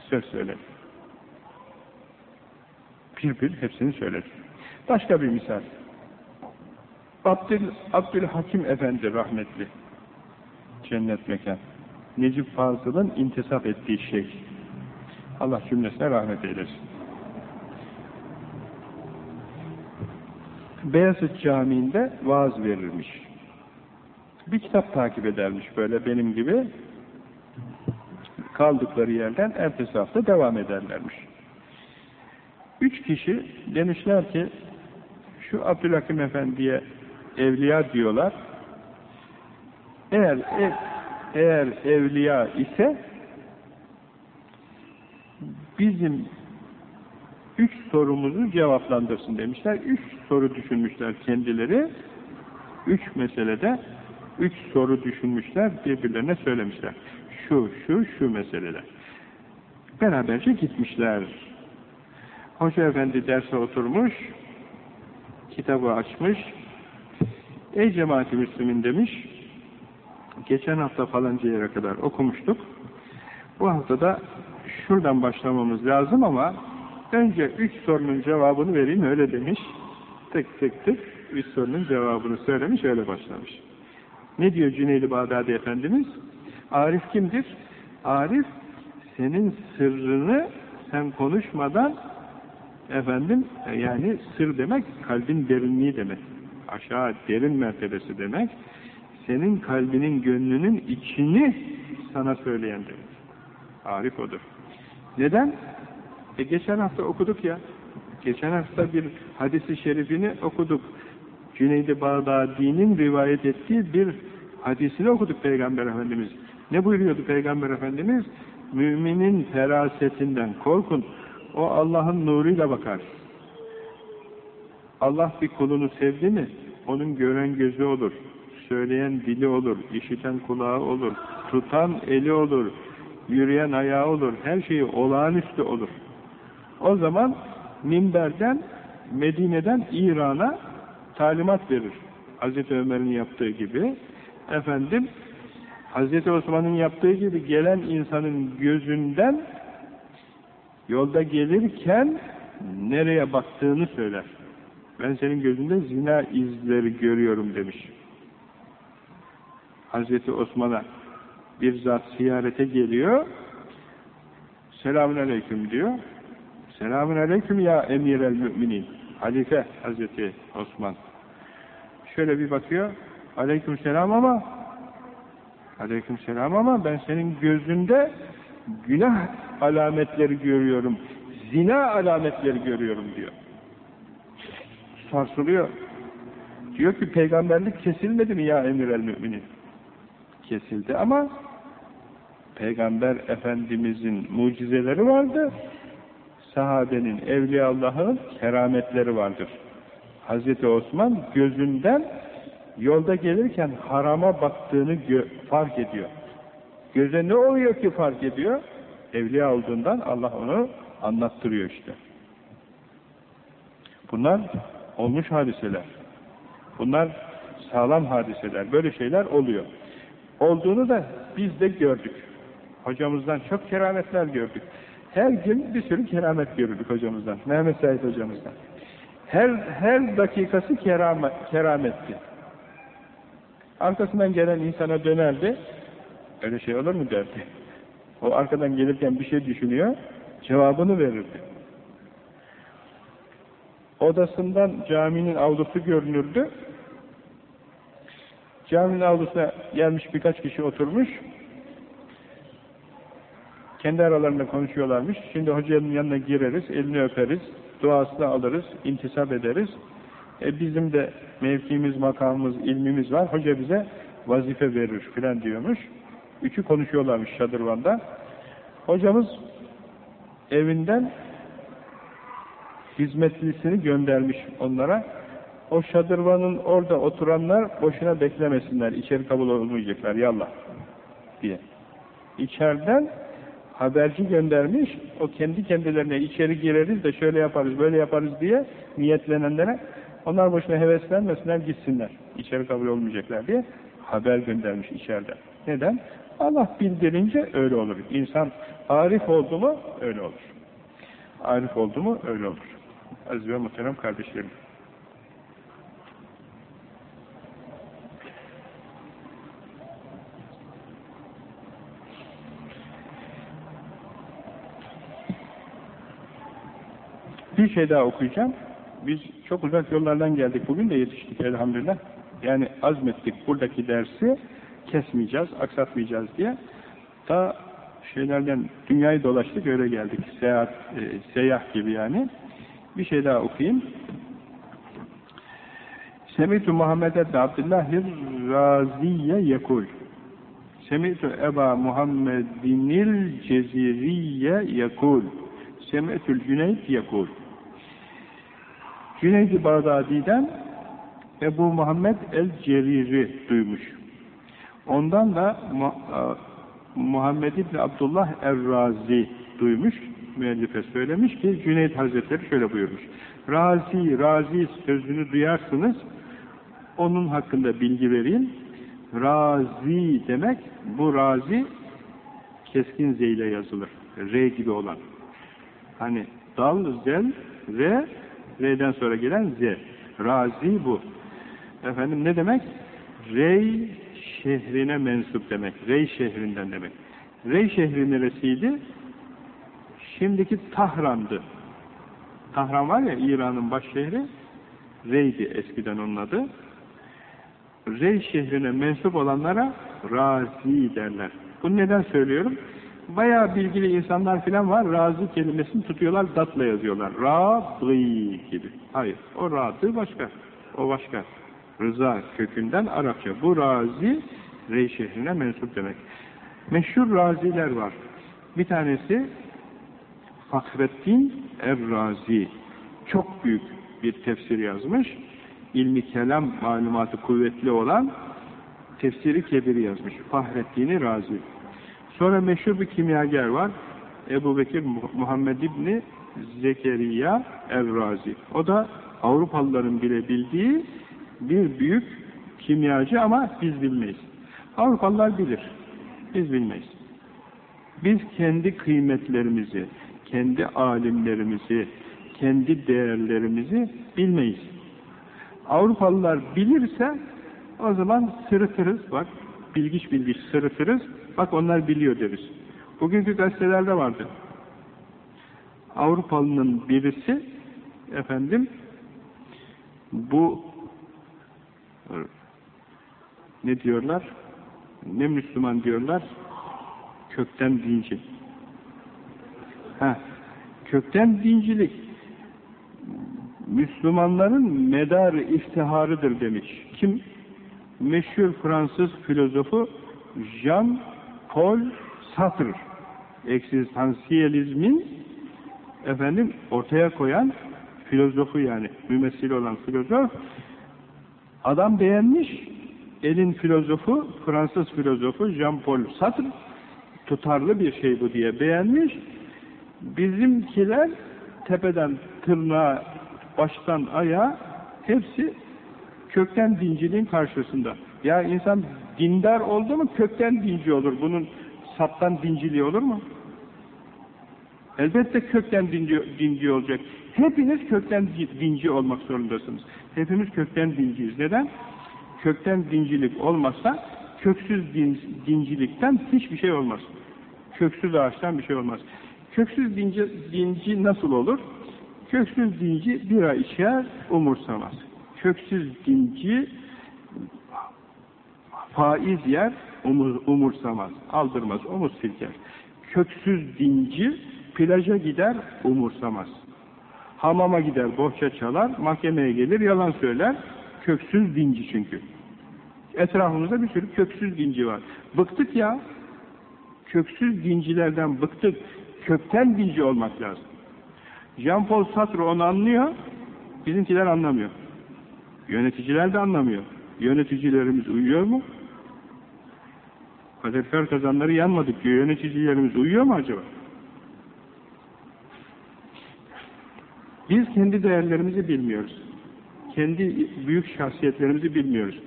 söz söyledim. Bir bir hepsini söyledim. Başka bir misal. Abdül, Abdülhakim Efendi rahmetli cennet mekan. Necip Fazıl'ın intisap ettiği şey. Allah cümlesine rahmet eylesin. Beyazıt Camii'nde vaaz verilmiş. Bir kitap takip edermiş böyle benim gibi. Kaldıkları yerden ertesi hafta devam ederlermiş. Üç kişi demişler ki şu Abdülhakim Efendi'ye evliya diyorlar. Eğer ev, eğer evliya ise bizim üç sorumuzu cevaplandırsın demişler. Üç soru düşünmüşler kendileri. Üç meselede üç soru düşünmüşler, birbirlerine söylemişler. Şu, şu, şu meseleler. Beraberce gitmişler. Hoca efendi derse oturmuş, kitabı açmış, Ey cemaati Müslümin demiş, geçen hafta falanca yere kadar okumuştuk. Bu haftada şuradan başlamamız lazım ama önce üç sorunun cevabını vereyim öyle demiş. Tek tek tek üç sorunun cevabını söylemiş öyle başlamış. Ne diyor Cüneyli Bağdadi Efendimiz? Arif kimdir? Arif senin sırrını sen konuşmadan efendim e, yani sır demek kalbin derinliği demek. Aşağı derin mertebesi demek. Senin kalbinin gönlünün içini sana söyleyen demek. Arif odur. Neden? E geçen hafta okuduk ya. Geçen hafta bir hadisi şerifini okuduk. Cüneyd-i Bağdadi'nin rivayet ettiği bir hadisini okuduk Peygamber Efendimiz. Ne buyuruyordu Peygamber Efendimiz? Müminin ferasetinden korkun. O Allah'ın nuruyla bakar. Allah bir kulunu sevdi mi, onun gören gözü olur, söyleyen dili olur, işiten kulağı olur, tutan eli olur, yürüyen ayağı olur, her şeyi olağanüstü olur. O zaman minberden, Medine'den İran'a talimat verir. Hazreti Ömer'in yaptığı gibi. Efendim, Hazreti Osman'ın yaptığı gibi gelen insanın gözünden yolda gelirken nereye baktığını söyler. Ben senin gözünde zina izleri görüyorum demiş. Hazreti Osman'a bir zat ziyarete geliyor. Selamun aleyküm diyor. Selamun aleyküm ya emir el müminin. Halife Hazreti Osman. Şöyle bir bakıyor. Aleyküm selam ama aleyküm selam ama ben senin gözünde günah alametleri görüyorum. Zina alametleri görüyorum diyor. Sarsılıyor. Diyor ki peygamberlik kesilmedi mi ya emir el müminin? Kesildi ama Peygamber Efendimizin mucizeleri vardı. Sahabenin, Evliyaullah'ın kerametleri vardır. Hazreti Osman gözünden yolda gelirken harama baktığını fark ediyor. Göze ne oluyor ki fark ediyor? Evliya olduğundan Allah onu anlattırıyor işte. Bunlar olmuş hadiseler. Bunlar sağlam hadiseler. Böyle şeyler oluyor. Olduğunu da biz de gördük. Hocamızdan çok kerametler gördük. Her gün bir sürü keramet görürdük hocamızdan. Mehmet Said hocamızdan. Her her dakikası keramet, kerametti. Arkasından gelen insana dönerdi. Öyle şey olur mu derdi. O arkadan gelirken bir şey düşünüyor. Cevabını verirdi. Odasından caminin avlusu görünürdü. Caminin avlusuna gelmiş birkaç kişi oturmuş. Kendi aralarında konuşuyorlarmış. Şimdi hocanın yanına gireriz, elini öperiz, duasını alırız, intisap ederiz. E bizim de mevkimiz, makamımız, ilmimiz var. Hoca bize vazife verir filan diyormuş. Üçü konuşuyorlarmış şadırvanda. Hocamız evinden hizmetlisini göndermiş onlara. O şadırvanın orada oturanlar boşuna beklemesinler, içeri kabul olmayacaklar, yallah diye. İçeriden haberci göndermiş, o kendi kendilerine içeri gireriz de şöyle yaparız, böyle yaparız diye niyetlenenlere, onlar boşuna heveslenmesinler, gitsinler, içeri kabul olmayacaklar diye haber göndermiş içeriden. Neden? Allah bildirince öyle olur. İnsan arif oldu mu öyle olur. Arif oldu mu öyle olur. Aziz ve muhterem kardeşlerim. Bir şey daha okuyacağım. Biz çok uzak yollardan geldik. Bugün de yetiştik elhamdülillah. Yani azmettik buradaki dersi kesmeyeceğiz, aksatmayacağız diye. Ta şeylerden dünyayı dolaştık öyle geldik. Seyahat, e, seyyah gibi yani. Bir şey daha okuyayım. Semitu Muhammed ibn Abdillahir Raziye yekul. Semitu Eba Muhammedinil Ceziriye yekul. Semitül Cüneyd yekul. Cüneyd-i Bağdadi'den Ebu Muhammed el-Ceriri duymuş. Ondan da Muhammed İbni Abdullah Er-Razi duymuş, müellife söylemiş ki Cüneyd Hazretleri şöyle buyurmuş. Razi, Razi sözünü duyarsınız, onun hakkında bilgi vereyim. Razi demek, bu Razi keskin Z ile yazılır. R gibi olan. Hani dal, zel, R, R'den sonra gelen Z. Razi bu. Efendim ne demek? Rey şehrine mensup demek. Rey şehrinden demek. Rey şehri neresiydi? Şimdiki Tahran'dı. Tahran var ya İran'ın baş şehri, Rey'di eskiden onun adı. Rey şehrine mensup olanlara razi derler. Bunu neden söylüyorum? Bayağı bilgili insanlar filan var, razı kelimesini tutuyorlar, datla yazıyorlar. Razi gibi. Hayır, o razı başka. O başka. Rıza kökünden Arapça. Bu razi, Rey şehrine mensup demek. Meşhur raziler var. Bir tanesi Fahrettin Er-Razi. Çok büyük bir tefsir yazmış. İlmi kelam malumatı kuvvetli olan tefsiri kebiri yazmış. Fahrettin Razi. Sonra meşhur bir kimyager var. Ebu Bekir Muhammed İbni Zekeriya Er-Razi. O da Avrupalıların bile bildiği bir büyük kimyacı ama biz bilmeyiz. Avrupalılar bilir. Biz bilmeyiz. Biz kendi kıymetlerimizi, kendi alimlerimizi, kendi değerlerimizi bilmeyiz. Avrupalılar bilirse o zaman sırıtırız. Bak bilgiç bilgiç sırıtırız. Bak onlar biliyor deriz. Bugünkü gazetelerde vardı. Avrupalının birisi efendim bu ne diyorlar? Ne Müslüman diyorlar? Kökten dinci. Ha, kökten dincilik Müslümanların medar iftiharıdır demiş. Kim? Meşhur Fransız filozofu Jean-Paul Sartre. Eksistansiyelizmin efendim ortaya koyan filozofu yani mümessil olan filozof adam beğenmiş elin filozofu Fransız filozofu Jean-Paul Sartre tutarlı bir şey bu diye beğenmiş bizimkiler tepeden tırnağa baştan ayağa hepsi kökten dinciliğin karşısında. Ya insan dindar oldu mu kökten dinci olur. Bunun saptan dinciliği olur mu? Elbette kökten dinci, dinci olacak. Hepiniz kökten dinci olmak zorundasınız. Hepimiz kökten dinciyiz. Neden? Kökten dincilik olmazsa köksüz din, dincilikten hiçbir şey olmaz. Köksüz ağaçtan bir şey olmaz. Köksüz dinci, dinci nasıl olur? Köksüz dinci bir ay içer, umursamaz. Köksüz dinci faiz yer, umur, umursamaz, aldırmaz, omuz silker. Köksüz dinci plaja gider, umursamaz. Hamama gider, bohça çalar, mahkemeye gelir, yalan söyler. Köksüz dinci çünkü. Etrafımızda bir sürü köksüz dinci var. Bıktık ya. Köksüz dincilerden bıktık. Kökten dinci olmak lazım. Jean-Paul Sartre onu anlıyor, bizimkiler anlamıyor. Yöneticiler de anlamıyor. Yöneticilerimiz uyuyor mu? Kaderfer kazanları yanmadık diyor. Yöneticilerimiz uyuyor mu acaba? Biz kendi değerlerimizi bilmiyoruz. Kendi büyük şahsiyetlerimizi bilmiyoruz.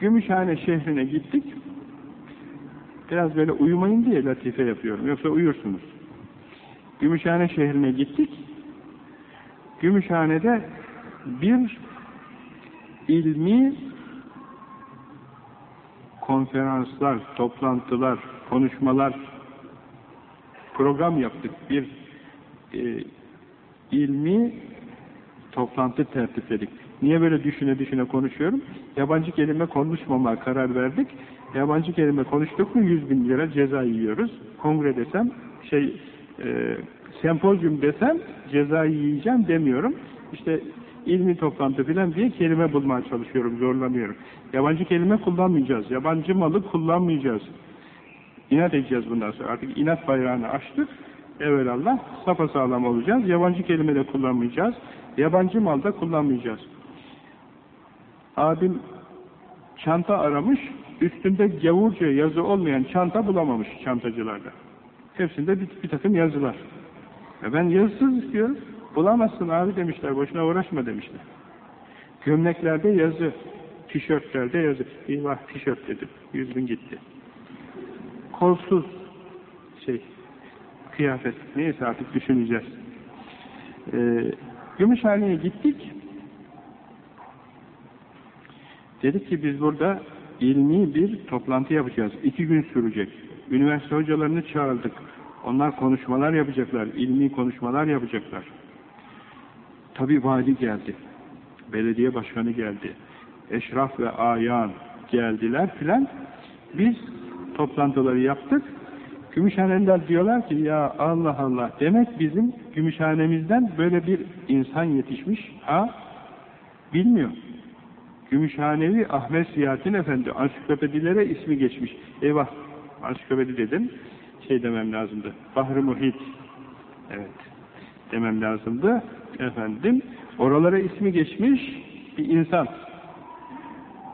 Gümüşhane şehrine gittik. Biraz böyle uyumayın diye latife yapıyorum. Yoksa uyursunuz. Gümüşhane şehrine gittik. Gümüşhane'de bir ilmi konferanslar, toplantılar, konuşmalar, program yaptık. Bir e, ilmi toplantı tertipledik. Niye böyle düşüne düşüne konuşuyorum? Yabancı kelime konuşmamaya karar verdik. Yabancı kelime konuştuk mu 100 bin lira ceza yiyoruz. Kongre desem, şey, e, sempozyum desem ceza yiyeceğim demiyorum. İşte ilmi toplantı filan diye kelime bulmaya çalışıyorum, zorlanıyorum. Yabancı kelime kullanmayacağız, yabancı malı kullanmayacağız. İnat edeceğiz bundan sonra. Artık inat bayrağını açtık. Evelallah sapasağlam olacağız. Yabancı kelime de kullanmayacağız. Yabancı mal da kullanmayacağız. Abim çanta aramış, üstünde gavurca yazı olmayan çanta bulamamış çantacılarda. Hepsinde bir, bir takım yazılar. E ben yazısız istiyorum. Bulamazsın abi demişler, boşuna uğraşma demişler. Gömleklerde yazı, tişörtlerde yazı. İyvah tişört dedim, yüz bin gitti. Kolsuz şey, kıyafet, neyse artık düşüneceğiz. Ee, Gümüşhane'ye gittik. Dedik ki biz burada ilmi bir toplantı yapacağız. İki gün sürecek. Üniversite hocalarını çağırdık. Onlar konuşmalar yapacaklar, ilmi konuşmalar yapacaklar. Tabi vali geldi, belediye başkanı geldi, eşraf ve ayan geldiler filan. Biz toplantıları yaptık. Gümüşhaneliler diyorlar ki ya Allah Allah demek bizim Gümüşhanemizden böyle bir insan yetişmiş ha bilmiyor. Gümüşhanevi Ahmet Siyahattin Efendi ansiklopedilere ismi geçmiş. Eyvah ansiklopedi dedim şey demem lazımdı. Bahri Muhit evet demem lazımdı. Efendim oralara ismi geçmiş bir insan.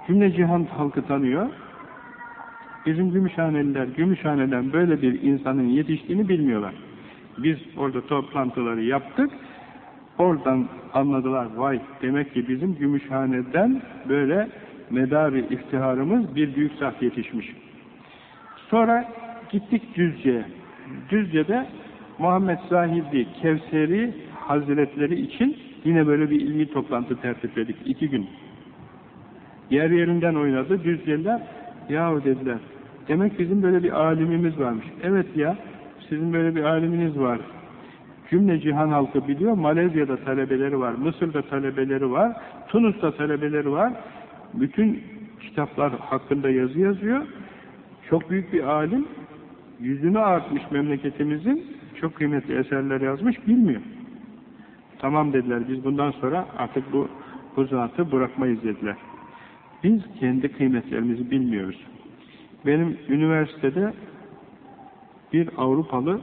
Cümle cihan halkı tanıyor. Bizim Gümüşhaneliler, Gümüşhane'den böyle bir insanın yetiştiğini bilmiyorlar. Biz orada toplantıları yaptık. Oradan anladılar, vay demek ki bizim Gümüşhane'den böyle medarı iftiharımız bir büyük zat yetişmiş. Sonra gittik Düzce'ye. Düzce'de Muhammed Zahidi Kevseri Hazretleri için yine böyle bir ilmi toplantı tertipledik. iki gün. Yer yerinden oynadı. Düzce'liler yahu dediler. Demek bizim böyle bir alimimiz varmış. Evet ya sizin böyle bir aliminiz var. Cümle cihan halkı biliyor. Malezya'da talebeleri var. Mısır'da talebeleri var. Tunus'ta talebeleri var. Bütün kitaplar hakkında yazı yazıyor. Çok büyük bir alim. Yüzünü artmış memleketimizin. Çok kıymetli eserler yazmış. Bilmiyor. Tamam dediler. Biz bundan sonra artık bu, bu zatı bırakmayız dediler. Biz kendi kıymetlerimizi bilmiyoruz. Benim üniversitede bir Avrupalı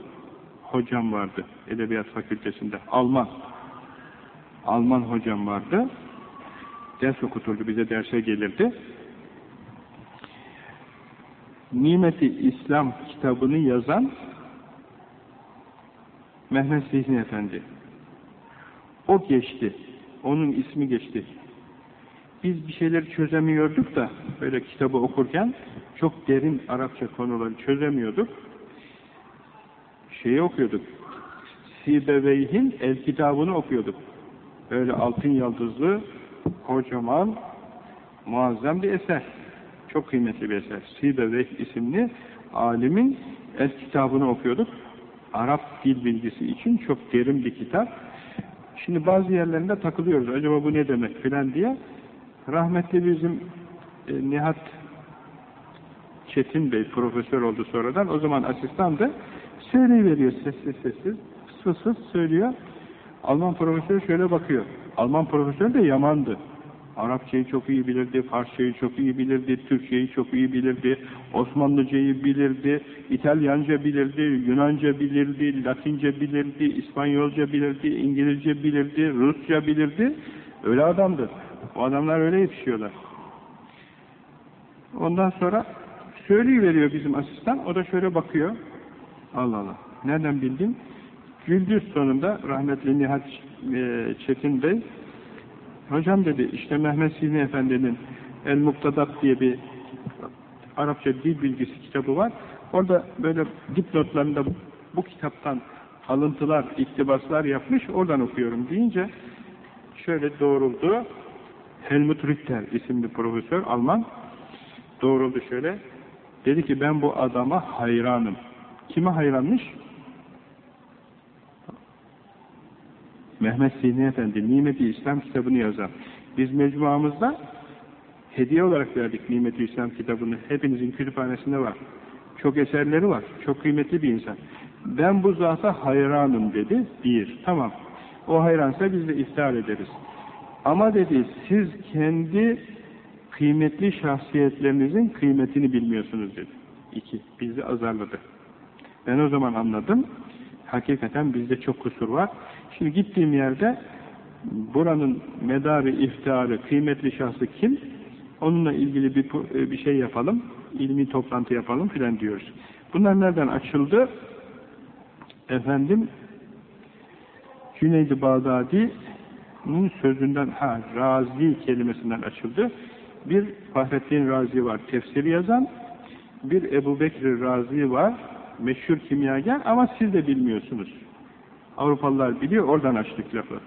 hocam vardı. Edebiyat Fakültesinde. Alman. Alman hocam vardı. Ders okuturdu. Bize derse gelirdi. Nimeti İslam kitabını yazan Mehmet Zihni Efendi. O geçti. Onun ismi geçti. Biz bir şeyleri çözemiyorduk da böyle kitabı okurken çok derin Arapça konuları çözemiyorduk. Şeyi okuyorduk. Sibeveyh'in el kitabını okuyorduk. Böyle altın yıldızlı, kocaman, muazzam bir eser. Çok kıymetli bir eser. Sibeveyh isimli alimin el kitabını okuyorduk. Arap dil bilgisi için çok derin bir kitap. Şimdi bazı yerlerinde takılıyoruz. Acaba bu ne demek filan diye. Rahmetli bizim e, Nihat Çetin Bey profesör oldu sonradan. O zaman asistandı. Söyleyiveriyor sessiz sessiz. Fıs söylüyor. Alman profesör şöyle bakıyor. Alman profesör de yamandı. Arapçayı çok iyi bilirdi, Farsçayı çok iyi bilirdi, Türkçeyi çok iyi bilirdi, Osmanlıcayı bilirdi, İtalyanca bilirdi, Yunanca bilirdi, Latince bilirdi, İspanyolca bilirdi, İngilizce bilirdi, Rusça bilirdi. Öyle adamdı. O adamlar öyle yetişiyorlar. Ondan sonra söyleyiveriyor bizim asistan. O da şöyle bakıyor. Allah Allah. Nereden bildin? Güldü sonunda rahmetli Nihat e, Çetin Bey hocam dedi işte Mehmet Sini Efendi'nin El Muktadat diye bir Arapça dil bilgisi kitabı var. Orada böyle dipnotlarında bu kitaptan alıntılar, iktibaslar yapmış. Oradan okuyorum deyince şöyle doğruldu. Helmut Richter isimli profesör Alman doğruldu şöyle. Dedi ki ben bu adama hayranım. Kime hayranmış? Mehmet Sini Efendi Nimeti İslam kitabını yazan. Biz mecmuamızda hediye olarak verdik Nimeti İslam kitabını. Hepinizin kütüphanesinde var. Çok eserleri var. Çok kıymetli bir insan. Ben bu zata hayranım dedi. Bir. Tamam. O hayransa biz de iftihar ederiz. Ama dedi siz kendi kıymetli şahsiyetlerinizin kıymetini bilmiyorsunuz dedi. İki. Bizi azarladı. Ben o zaman anladım. Hakikaten bizde çok kusur var. Şimdi gittiğim yerde buranın medarı, iftiharı, kıymetli şahsı kim? Onunla ilgili bir, bir şey yapalım, ilmi toplantı yapalım filan diyoruz. Bunlar nereden açıldı? Efendim, Cüneyd-i Bağdadi'nin sözünden, ha, Razi kelimesinden açıldı. Bir Fahrettin Razi var, tefsiri yazan, bir Ebu Bekir Razi var, meşhur kimyager ama siz de bilmiyorsunuz. Avrupalılar biliyor, oradan açtık lafı.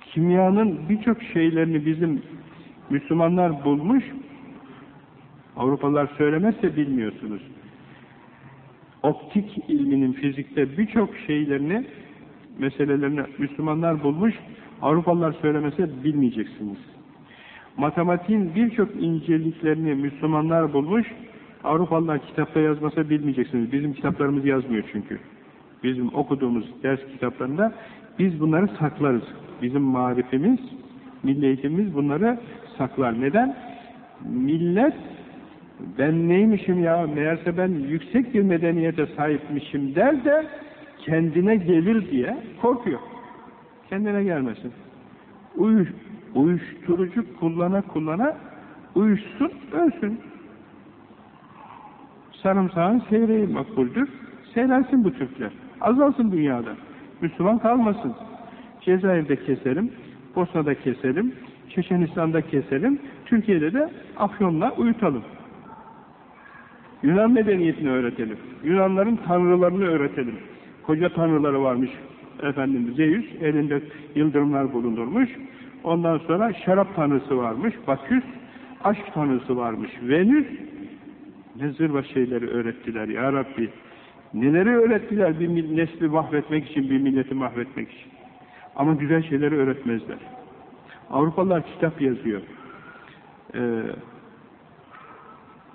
Kimyanın birçok şeylerini bizim Müslümanlar bulmuş, Avrupalılar söylemezse bilmiyorsunuz. optik ilminin fizikte birçok şeylerini, meselelerini Müslümanlar bulmuş, Avrupalılar söylemese bilmeyeceksiniz. Matematiğin birçok inceliklerini Müslümanlar bulmuş, Avrupalılar kitapta yazmasa bilmeyeceksiniz. Bizim kitaplarımız yazmıyor çünkü. Bizim okuduğumuz ders kitaplarında biz bunları saklarız. Bizim marifimiz, milli eğitimimiz bunları saklar. Neden? Millet ben neymişim ya, meğerse ben yüksek bir medeniyete sahipmişim der de kendine gelir diye korkuyor. Kendine gelmesin. Uyuş, uyuşturucu kullana kullana uyuşsun, ölsün. Sarımsağın seyreği makbuldür. Seyrelsin bu Türkler. Azalsın dünyada. Müslüman kalmasın. Cezayir'de keselim, Bosna'da keselim, Çeçenistan'da keselim, Türkiye'de de Afyon'la uyutalım. Yunan medeniyetini öğretelim. Yunanların tanrılarını öğretelim. Koca tanrıları varmış efendim Zeus, elinde yıldırımlar bulundurmuş. Ondan sonra şarap tanrısı varmış, Baküs, aşk tanrısı varmış, Venüs. Ne zırva şeyleri öğrettiler ya Rabbi. Neleri öğrettiler bir nesli mahvetmek için, bir milleti mahvetmek için. Ama güzel şeyleri öğretmezler. Avrupalılar kitap yazıyor. Ee,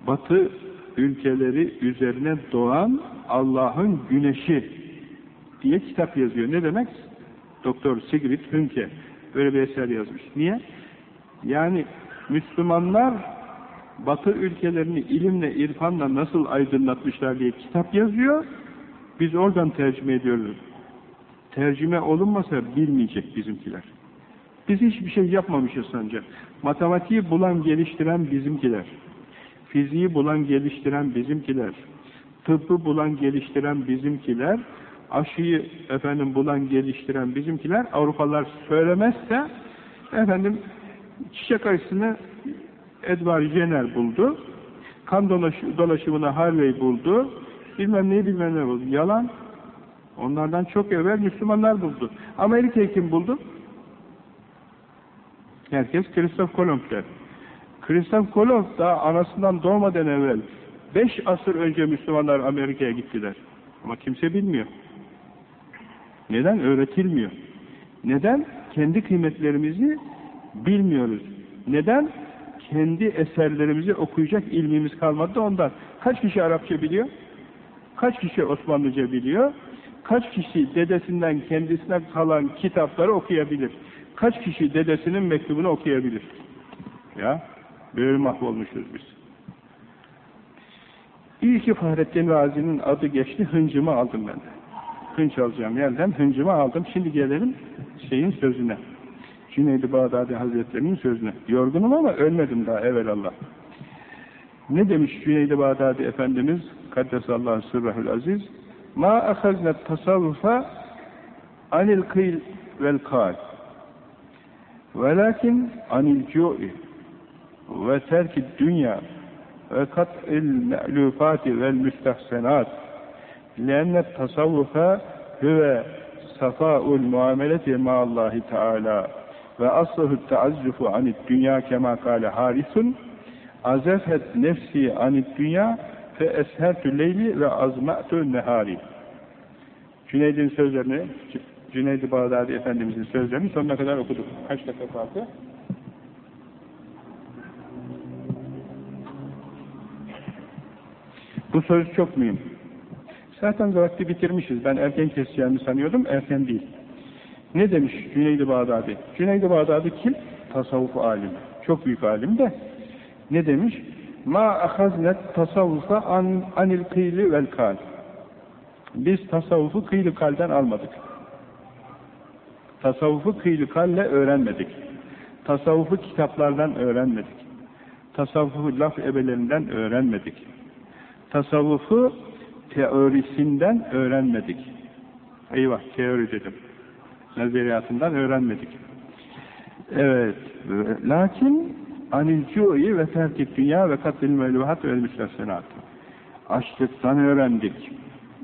batı ülkeleri üzerine doğan Allah'ın güneşi diye kitap yazıyor. Ne demek? Doktor Sigrid Hünke böyle bir eser yazmış. Niye? Yani Müslümanlar Batı ülkelerini ilimle, irfanla nasıl aydınlatmışlar diye kitap yazıyor. Biz oradan tercüme ediyoruz. Tercüme olunmasa bilmeyecek bizimkiler. Biz hiçbir şey yapmamışız sence. Matematiği bulan, geliştiren bizimkiler. Fiziği bulan, geliştiren bizimkiler. Tıbbı bulan, geliştiren bizimkiler. Aşıyı efendim bulan, geliştiren bizimkiler. Avrupalılar söylemezse efendim çiçek aşısını Edward Jenner buldu. Kan dolaşımını Harvey buldu. Bilmem neyi bilmem ne buldu. Yalan. Onlardan çok evvel Müslümanlar buldu. Amerika'yı kim buldu? Herkes Christoph Kolomb der. Christoph Kolomb daha anasından doğmadan evvel beş asır önce Müslümanlar Amerika'ya gittiler. Ama kimse bilmiyor. Neden? Öğretilmiyor. Neden? Kendi kıymetlerimizi bilmiyoruz. Neden? Kendi eserlerimizi okuyacak ilmimiz kalmadı da ondan. Kaç kişi Arapça biliyor? Kaç kişi Osmanlıca biliyor? Kaç kişi dedesinden kendisine kalan kitapları okuyabilir? Kaç kişi dedesinin mektubunu okuyabilir? Ya, böyle mahvolmuşuz biz. İyi ki Fahrettin Razi'nin adı geçti, hıncımı aldım ben de. Hınç alacağım yerden hıncımı aldım. Şimdi gelelim şeyin sözüne. Cüneyd-i Bağdadi Hazretleri'nin sözüne. Yorgunum ama ölmedim daha evvelallah. Ne demiş Cüneyd-i Bağdadi Efendimiz? Kaddesallahu sırrahül aziz. Ma ahaznet tasavvufa anil kıyl vel kal. Velakin anil cu'i ve terki dünya ve kat'il me'lufati vel müstahsenat lennet tasavvufa hüve safa'ul muameleti ma'allahi teala ve asluhu teazzufu anid dünya kema kâle harisun azefet nefsi anid dünya fe eshertü leyli ve azma'tü nehari Cüneyd'in sözlerini Cüneyd-i Bağdadi Efendimizin sözlerini sonuna kadar okuduk. Kaç dakika kaldı? Bu söz çok mühim. Zaten vakti bitirmişiz. Ben erken keseceğimi sanıyordum. Erken değil. Ne demiş Cüneyd-i Bağdadi? Cüneyd-i Bağdadi kim? Tasavvuf alimi. Çok büyük alim de. Ne demiş? Ma ahaznet tasavvufa an, anil kıyli vel kal. Biz tasavvufu kıylı kalden almadık. Tasavvufu kıylı kalle öğrenmedik. Tasavvufu kitaplardan öğrenmedik. Tasavvufu laf ebelerinden öğrenmedik. Tasavvufu teorisinden öğrenmedik. Eyvah, teori dedim. Nazariyatından öğrenmedik. Evet, lakin anil cu'i ve terkik dünya ve katil meluhat ve müstahsenat. Açlıktan öğrendik.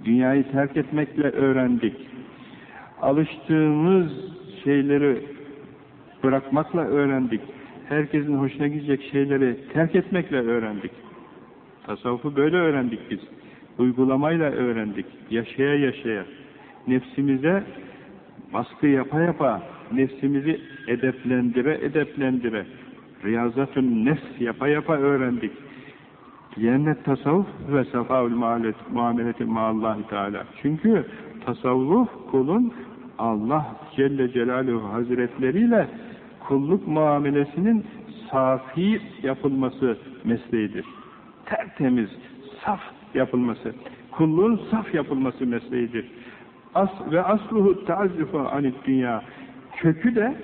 Dünyayı terk etmekle öğrendik. Alıştığımız şeyleri bırakmakla öğrendik. Herkesin hoşuna gidecek şeyleri terk etmekle öğrendik. Tasavvufu böyle öğrendik biz. Uygulamayla öğrendik. Yaşaya yaşaya. Nefsimize baskı yapa yapa, nefsimizi edeplendire edeplendire, riyazatün nefs yapa yapa öğrendik. Yerine tasavvuf ve safavül muameleti ma'allahi teala. Çünkü tasavvuf kulun Allah Celle Celaluhu Hazretleriyle kulluk muamelesinin safi yapılması mesleğidir. Tertemiz, saf yapılması, kulluğun saf yapılması mesleğidir. As ve asluhu taazzufu anit dünya. Kökü de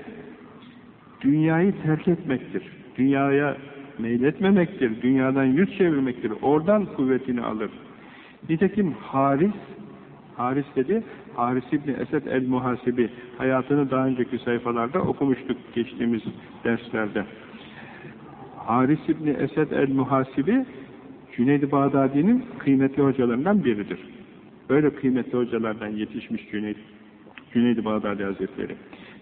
dünyayı terk etmektir. Dünyaya meyletmemektir. Dünyadan yüz çevirmektir. Oradan kuvvetini alır. Nitekim Haris, Haris dedi, Haris İbni Esed el-Muhasibi hayatını daha önceki sayfalarda okumuştuk geçtiğimiz derslerde. Haris İbni Esed el-Muhasibi Cüneyd-i Bağdadi'nin kıymetli hocalarından biridir. Öyle kıymetli hocalardan yetişmiş Cüneyd, Cüneyd-i Bağdadi Hazretleri.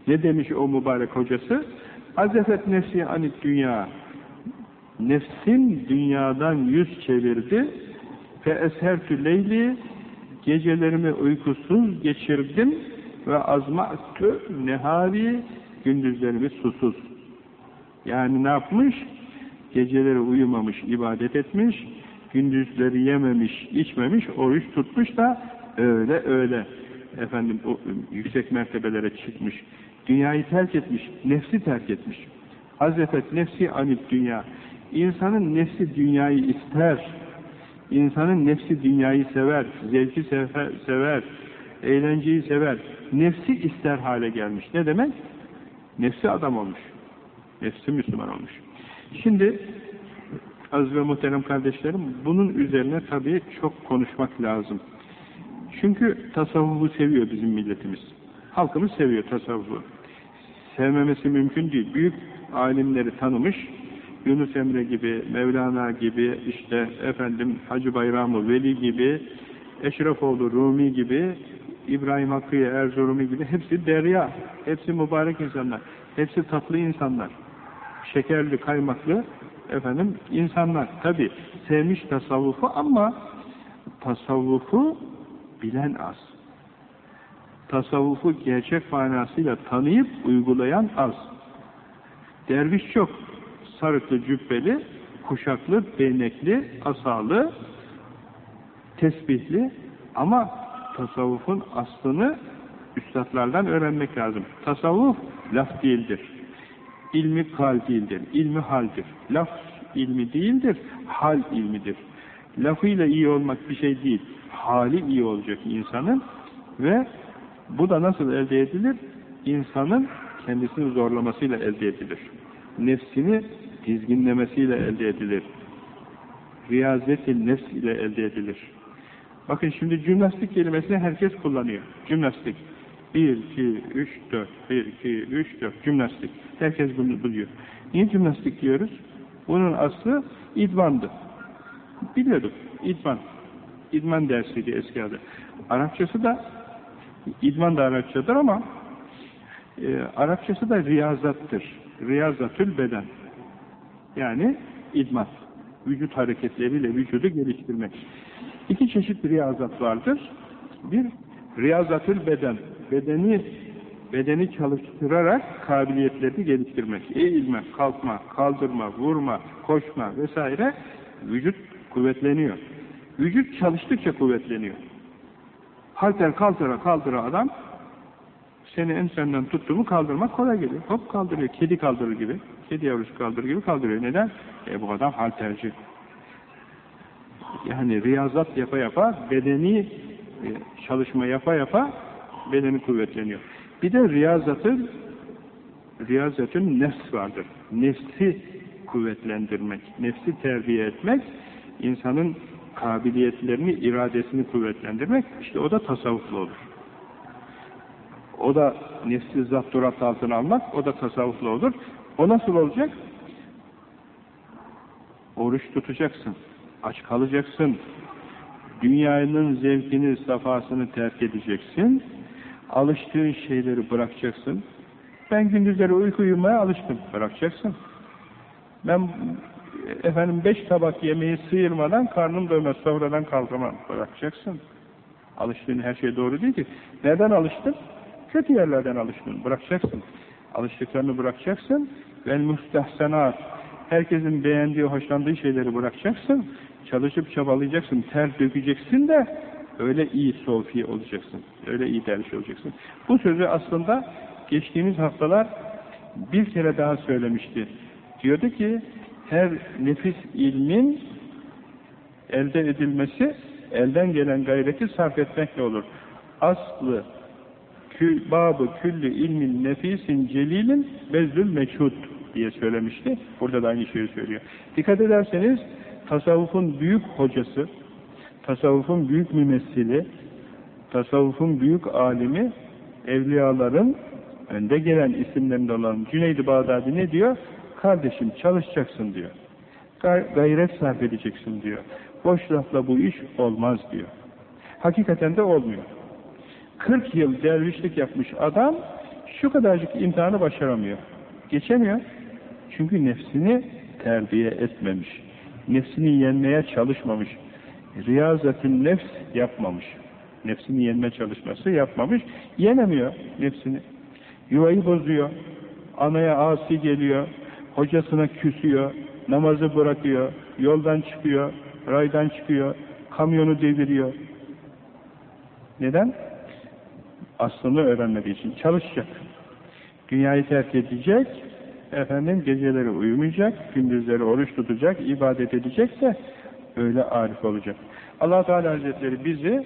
Ne demiş o mübarek hocası? Azefet nefsi anit dünya. Nefsim dünyadan yüz çevirdi. Fe eshertü leyli gecelerimi uykusuz geçirdim ve azma'tü nehari gündüzlerimi susuz. Yani ne yapmış? Geceleri uyumamış, ibadet etmiş, gündüzleri yememiş, içmemiş, oruç tutmuş da öyle öyle efendim o, yüksek mertebelere çıkmış. Dünyayı terk etmiş, nefsi terk etmiş. Hazrefet nefsi anit dünya. İnsanın nefsi dünyayı ister. İnsanın nefsi dünyayı sever, zevki sever, eğlenceyi sever. Nefsi ister hale gelmiş. Ne demek? Nefsi adam olmuş. Nefsi Müslüman olmuş. Şimdi aziz ve muhterem kardeşlerim bunun üzerine tabii çok konuşmak lazım. Çünkü tasavvufu seviyor bizim milletimiz. Halkımız seviyor tasavvufu. Sevmemesi mümkün değil. Büyük alimleri tanımış, Yunus Emre gibi, Mevlana gibi, işte efendim Hacı Bayramı Veli gibi, Eşrefoğlu Rumi gibi, İbrahim Hakkı'ya Erzurumi gibi hepsi derya, hepsi mübarek insanlar, hepsi tatlı insanlar, şekerli, kaymaklı efendim insanlar. Tabi sevmiş tasavvufu ama tasavvufu bilen az. Tasavvufu gerçek manasıyla tanıyıp uygulayan az. Derviş çok. Sarıklı, cübbeli, kuşaklı, değnekli, asalı, tesbihli ama tasavvufun aslını üstadlardan öğrenmek lazım. Tasavvuf laf değildir. İlmi kal değildir. İlmi haldir. Laf ilmi değildir, hal ilmidir. Lafıyla iyi olmak bir şey değil. Hali iyi olacak insanın ve bu da nasıl elde edilir? İnsanın kendisini zorlamasıyla elde edilir. Nefsini dizginlemesiyle elde edilir. Riyazeti nefs ile elde edilir. Bakın şimdi cümlastik kelimesini herkes kullanıyor. Cümlastik. 1, 2, 3, 4, 1, 2, 3, 4 cümlastik. Herkes bunu biliyor. Niye cümlastik diyoruz? Bunun aslı idmandı. Biliyorduk. İdman. İdman dersiydi eski adı. Arapçası da idman da Arapçadır ama e, Arapçası da riyazattır. Riyazatül beden. Yani idman. Vücut hareketleriyle vücudu geliştirmek. İki çeşit riyazat vardır. Bir, riyazatül beden. Bedeni bedeni çalıştırarak kabiliyetlerini geliştirmek. Eğilme, kalkma, kaldırma, vurma, koşma vesaire vücut kuvvetleniyor. Vücut çalıştıkça kuvvetleniyor. Halter kaldıra kaldıra adam seni en senden tuttuğumu kaldırmak kolay geliyor. Hop kaldırıyor. Kedi kaldırır gibi. Kedi yavrusu kaldırır gibi kaldırıyor. Neden? E bu adam halterci. Yani riyazat yapa yapa bedeni e, çalışma yapa yapa bedeni kuvvetleniyor. Bir de riyazatın riyazatın nefs vardır. Nefsi kuvvetlendirmek, nefsi terbiye etmek, insanın kabiliyetlerini, iradesini kuvvetlendirmek, işte o da tasavvuflu olur. O da nefsi zapturat altına almak, o da tasavvuflu olur. O nasıl olacak? Oruç tutacaksın, aç kalacaksın, dünyanın zevkini, safasını terk edeceksin, alıştığın şeyleri bırakacaksın. Ben gündüzleri uyku uyumaya alıştım, bırakacaksın. Ben efendim beş tabak yemeği sıyırmadan karnım doymaz, sofradan kalkamam. Bırakacaksın. Alıştığın her şey doğru değil ki. Neden alıştın? Kötü yerlerden alıştın. Bırakacaksın. Alıştıklarını bırakacaksın. Vel müstehsenat. Herkesin beğendiği, hoşlandığı şeyleri bırakacaksın. Çalışıp çabalayacaksın. Ter dökeceksin de öyle iyi sofi olacaksın. Öyle iyi derviş olacaksın. Bu sözü aslında geçtiğimiz haftalar bir kere daha söylemişti. Diyordu ki her nefis ilmin elde edilmesi elden gelen gayreti sarf etmekle olur. Aslı kül, babı küllü ilmin nefisin celilin bezdül meçhud diye söylemişti. Burada da aynı şeyi söylüyor. Dikkat ederseniz tasavvufun büyük hocası, tasavvufun büyük mümessili, tasavvufun büyük alimi, evliyaların önde gelen isimlerinde olan Cüneyd-i Bağdadi ne diyor? Kardeşim çalışacaksın diyor. Gayret sarf edeceksin diyor. Boş lafla bu iş olmaz diyor. Hakikaten de olmuyor. 40 yıl dervişlik yapmış adam şu kadarcık imtihanı başaramıyor. Geçemiyor. Çünkü nefsini terbiye etmemiş. Nefsini yenmeye çalışmamış. Riyazatın nefs yapmamış. Nefsini yenme çalışması yapmamış. Yenemiyor nefsini. Yuvayı bozuyor. Anaya asi geliyor. Hocasına küsüyor. Namazı bırakıyor. Yoldan çıkıyor. Raydan çıkıyor. Kamyonu deviriyor. Neden? Aslını öğrenmediği için. Çalışacak. Dünyayı terk edecek. Efendim geceleri uyumayacak. Gündüzleri oruç tutacak. ibadet edecek de öyle arif olacak. allah Teala Hazretleri bizi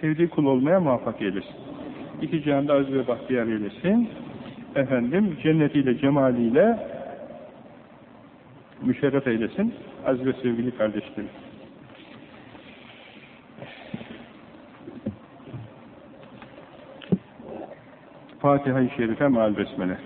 sevdiği kul olmaya muvaffak eylesin. İki cihanda aziz ve bahtiyar eylesin. Efendim cennetiyle, cemaliyle müşerref eylesin. Aziz ve sevgili kardeşlerim. Fatiha-i Şerife Meal Besmele.